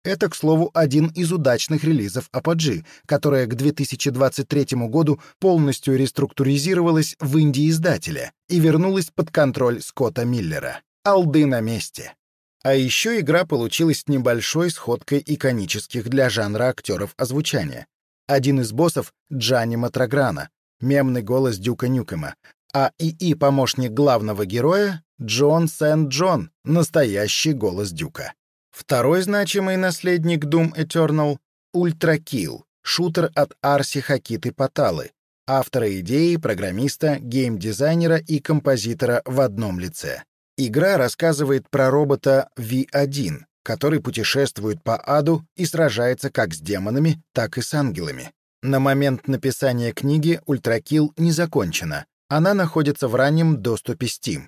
Это, к слову, один из удачных релизов Apogee, которая к 2023 году полностью реструктуризировалась в Индии издателя и вернулась под контроль Скотта Миллера. Алды на месте. А еще игра получилась небольшой сходкой иконических для жанра актеров озвучания. Один из боссов — Джанни Матраграна, мемный голос Дюка Нюкема, а ИИ-помощник главного героя — Джон Сент-Джон, настоящий голос Дюка. Второй значимый наследник Doom Eternal — Kill, шутер от Арси Хакиты Паталы, автора идеи, программиста, геймдизайнера и композитора в одном лице. Игра рассказывает про робота V1, который путешествует по аду и сражается как с демонами, так и с ангелами. На момент написания книги Ultrakill не закончена. Она находится в раннем доступе Steam.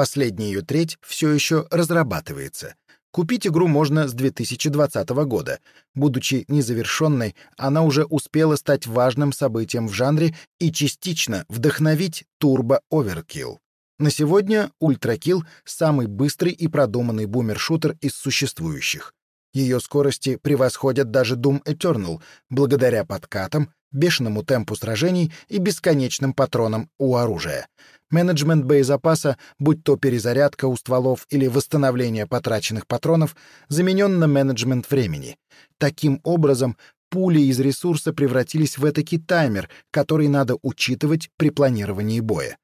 Последняя ее треть все еще разрабатывается. Купить игру можно с 2020 года. Будучи незавершенной, она уже успела стать важным событием в жанре и частично вдохновить Turbo Overkill. На сегодня Ultrakill — самый быстрый и продуманный бумер-шутер из существующих. Ее скорости превосходят даже Doom Eternal, благодаря подкатам, бешеному темпу сражений и бесконечным патронам у оружия. Менеджмент боезапаса, будь то перезарядка у стволов или восстановление потраченных патронов, заменен на менеджмент времени. Таким образом, пули из ресурса превратились в этакий таймер, который надо учитывать при планировании боя.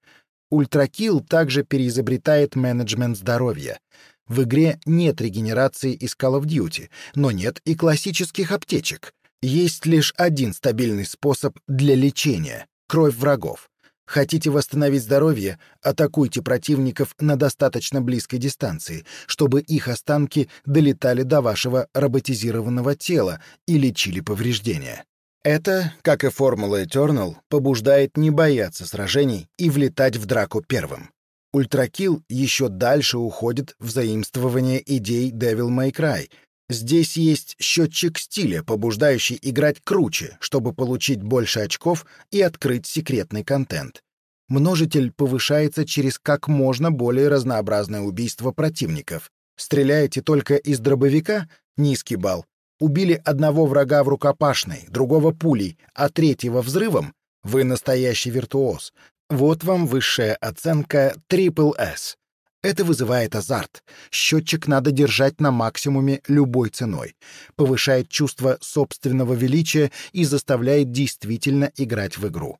Ultrakill также переизобретает менеджмент здоровья. В игре нет регенерации из Call of Duty, но нет и классических аптечек. Есть лишь один стабильный способ для лечения — кровь врагов. Хотите восстановить здоровье — атакуйте противников на достаточно близкой дистанции, чтобы их останки долетали до вашего роботизированного тела и лечили повреждения. Это, как и формула Eternal, побуждает не бояться сражений и влетать в драку первым. Ультракил еще дальше уходит в заимствование идей Devil May Cry. Здесь есть счетчик стиля, побуждающий играть круче, чтобы получить больше очков и открыть секретный контент. Множитель повышается через как можно более разнообразное убийство противников. Стреляете только из дробовика — низкий балл, убили одного врага в рукопашной, другого пулей, а третьего взрывом, вы настоящий виртуоз. Вот вам высшая оценка Triple S. Это вызывает азарт. Счетчик надо держать на максимуме любой ценой. Повышает чувство собственного величия и заставляет действительно играть в игру.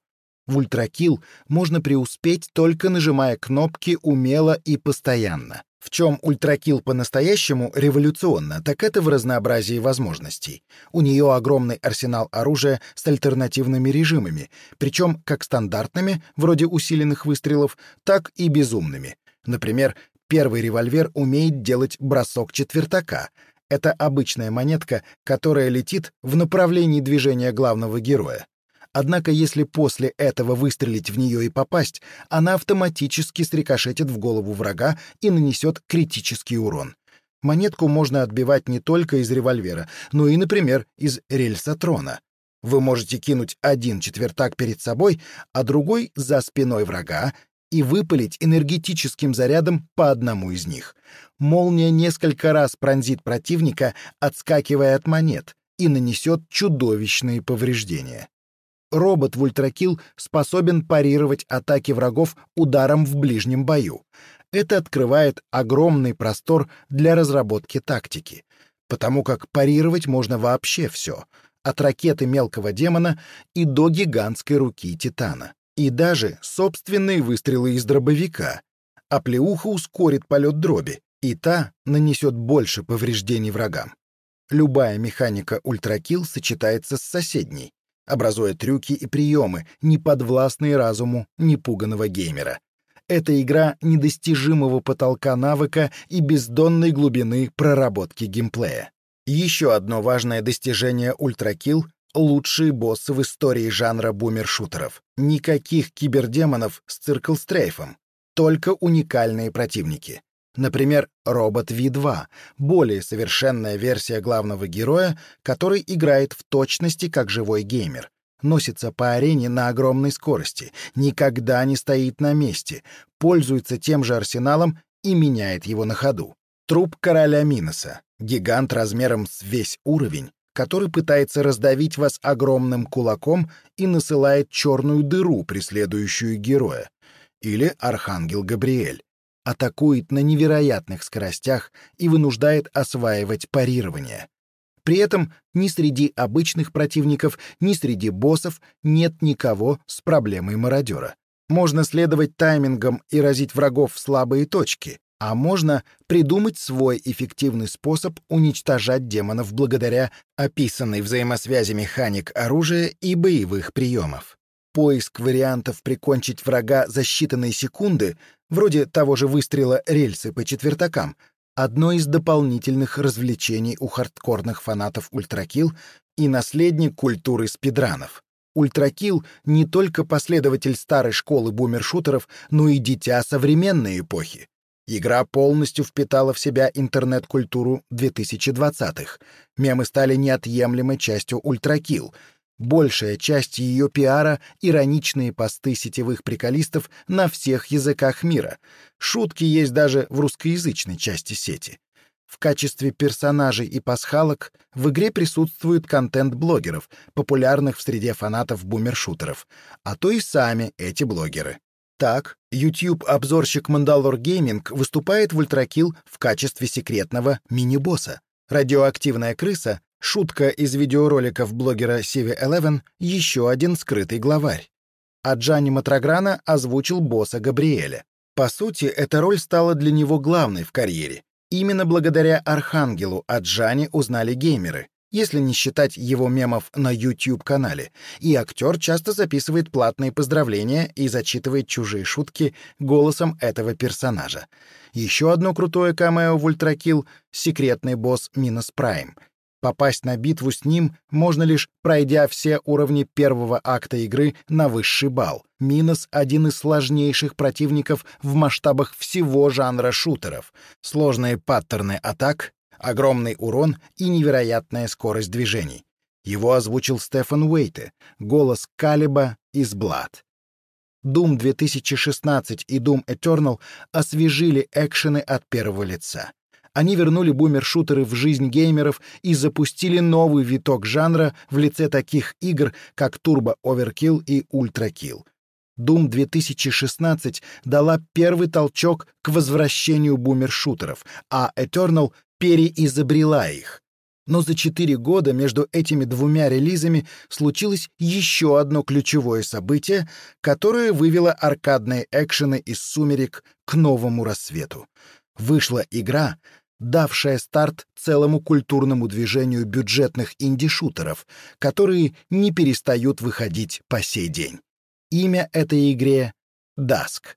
В ультракил можно преуспеть только нажимая кнопки умело и постоянно. В чем ультракил по-настоящему революционно, так это в разнообразии возможностей. У нее огромный арсенал оружия с альтернативными режимами, причем как стандартными, вроде усиленных выстрелов, так и безумными. Например, первый револьвер умеет делать бросок четвертака. Это обычная монетка, которая летит в направлении движения главного героя. Однако если после этого выстрелить в нее и попасть, она автоматически срикошетит в голову врага и нанесет критический урон. Монетку можно отбивать не только из револьвера, но и, например, из рельсотрона. Вы можете кинуть один четвертак перед собой, а другой за спиной врага и выпалить энергетическим зарядом по одному из них. Молния несколько раз пронзит противника, отскакивая от монет, и нанесет чудовищные повреждения робот в ультракил способен парировать атаки врагов ударом в ближнем бою. Это открывает огромный простор для разработки тактики, потому как парировать можно вообще все, от ракеты мелкого демона и до гигантской руки Титана. И даже собственные выстрелы из дробовика. А плеуха ускорит полет дроби, и та нанесет больше повреждений врагам. Любая механика ультракил сочетается с соседней, образуя трюки и приемы, не подвластные разуму непуганного геймера. Это игра недостижимого потолка навыка и бездонной глубины проработки геймплея. Еще одно важное достижение Ультракил — лучшие боссы в истории жанра бумершутеров. Никаких кибердемонов с циркл-стрейфом, только уникальные противники. Например, робот V2 — более совершенная версия главного героя, который играет в точности как живой геймер. Носится по арене на огромной скорости, никогда не стоит на месте, пользуется тем же арсеналом и меняет его на ходу. Труп короля Миноса, гигант размером с весь уровень, который пытается раздавить вас огромным кулаком и насылает черную дыру, преследующую героя. Или Архангел Габриэль. Атакует на невероятных скоростях и вынуждает осваивать парирование. При этом ни среди обычных противников, ни среди боссов нет никого с проблемой мародера. Можно следовать таймингам и разить врагов в слабые точки, а можно придумать свой эффективный способ уничтожать демонов благодаря описанной взаимосвязи механик оружия и боевых приемов. Поиск вариантов прикончить врага за считанные секунды, вроде того же выстрела рельсы по четвертакам, одно из дополнительных развлечений у хардкорных фанатов Ultrakill и наследник культуры спидранов. Ultrakill не только последователь старой школы бумершутеров, но и дитя современной эпохи. Игра полностью впитала в себя интернет-культуру 2020-х. Мемы стали неотъемлемой частью Ultrakill. Большая часть ее пиара — ироничные посты сетевых приколистов на всех языках мира. Шутки есть даже в русскоязычной части сети. В качестве персонажей и пасхалок в игре присутствует контент блогеров, популярных в среде фанатов бумершутеров, а то и сами эти блогеры. Так, YouTube-обзорщик Mandalore Gaming выступает в Ультракил в качестве секретного мини-босса. Радиоактивная крыса — шутка из видеороликов блогера CV11 — еще один скрытый главарь. А Джанни Матрограна озвучил босса Габриэля. По сути, эта роль стала для него главной в карьере. Именно благодаря Архангелу о Джане узнали геймеры если не считать его мемов на YouTube-канале, и актер часто записывает платные поздравления и зачитывает чужие шутки голосом этого персонажа. Еще одно крутое камео в Ультракил — секретный босс Минос Прайм. Попасть на битву с ним можно лишь пройдя все уровни первого акта игры на высший балл. Минос — один из сложнейших противников в масштабах всего жанра шутеров. Сложные паттерны атак, огромный урон и невероятная скорость движений. Его озвучил Стефан Уэйте, голос Калиба из Блад. Doom 2016 и Doom Eternal освежили экшены от первого лица. Они вернули бумер-шутеры в жизнь геймеров и запустили новый виток жанра в лице таких игр, как Turbo Overkill и Ultra Kill. Doom 2016 дала первый толчок к возвращению бумер-шутеров, а Eternal переизобрела их. Но за четыре года между этими двумя релизами случилось еще одно ключевое событие, которое вывело аркадные экшены из сумерек к новому рассвету. Вышла игра, давшая старт целому культурному движению бюджетных инди-шутеров, которые не перестают выходить по сей день. Имя этой игре — Dusk.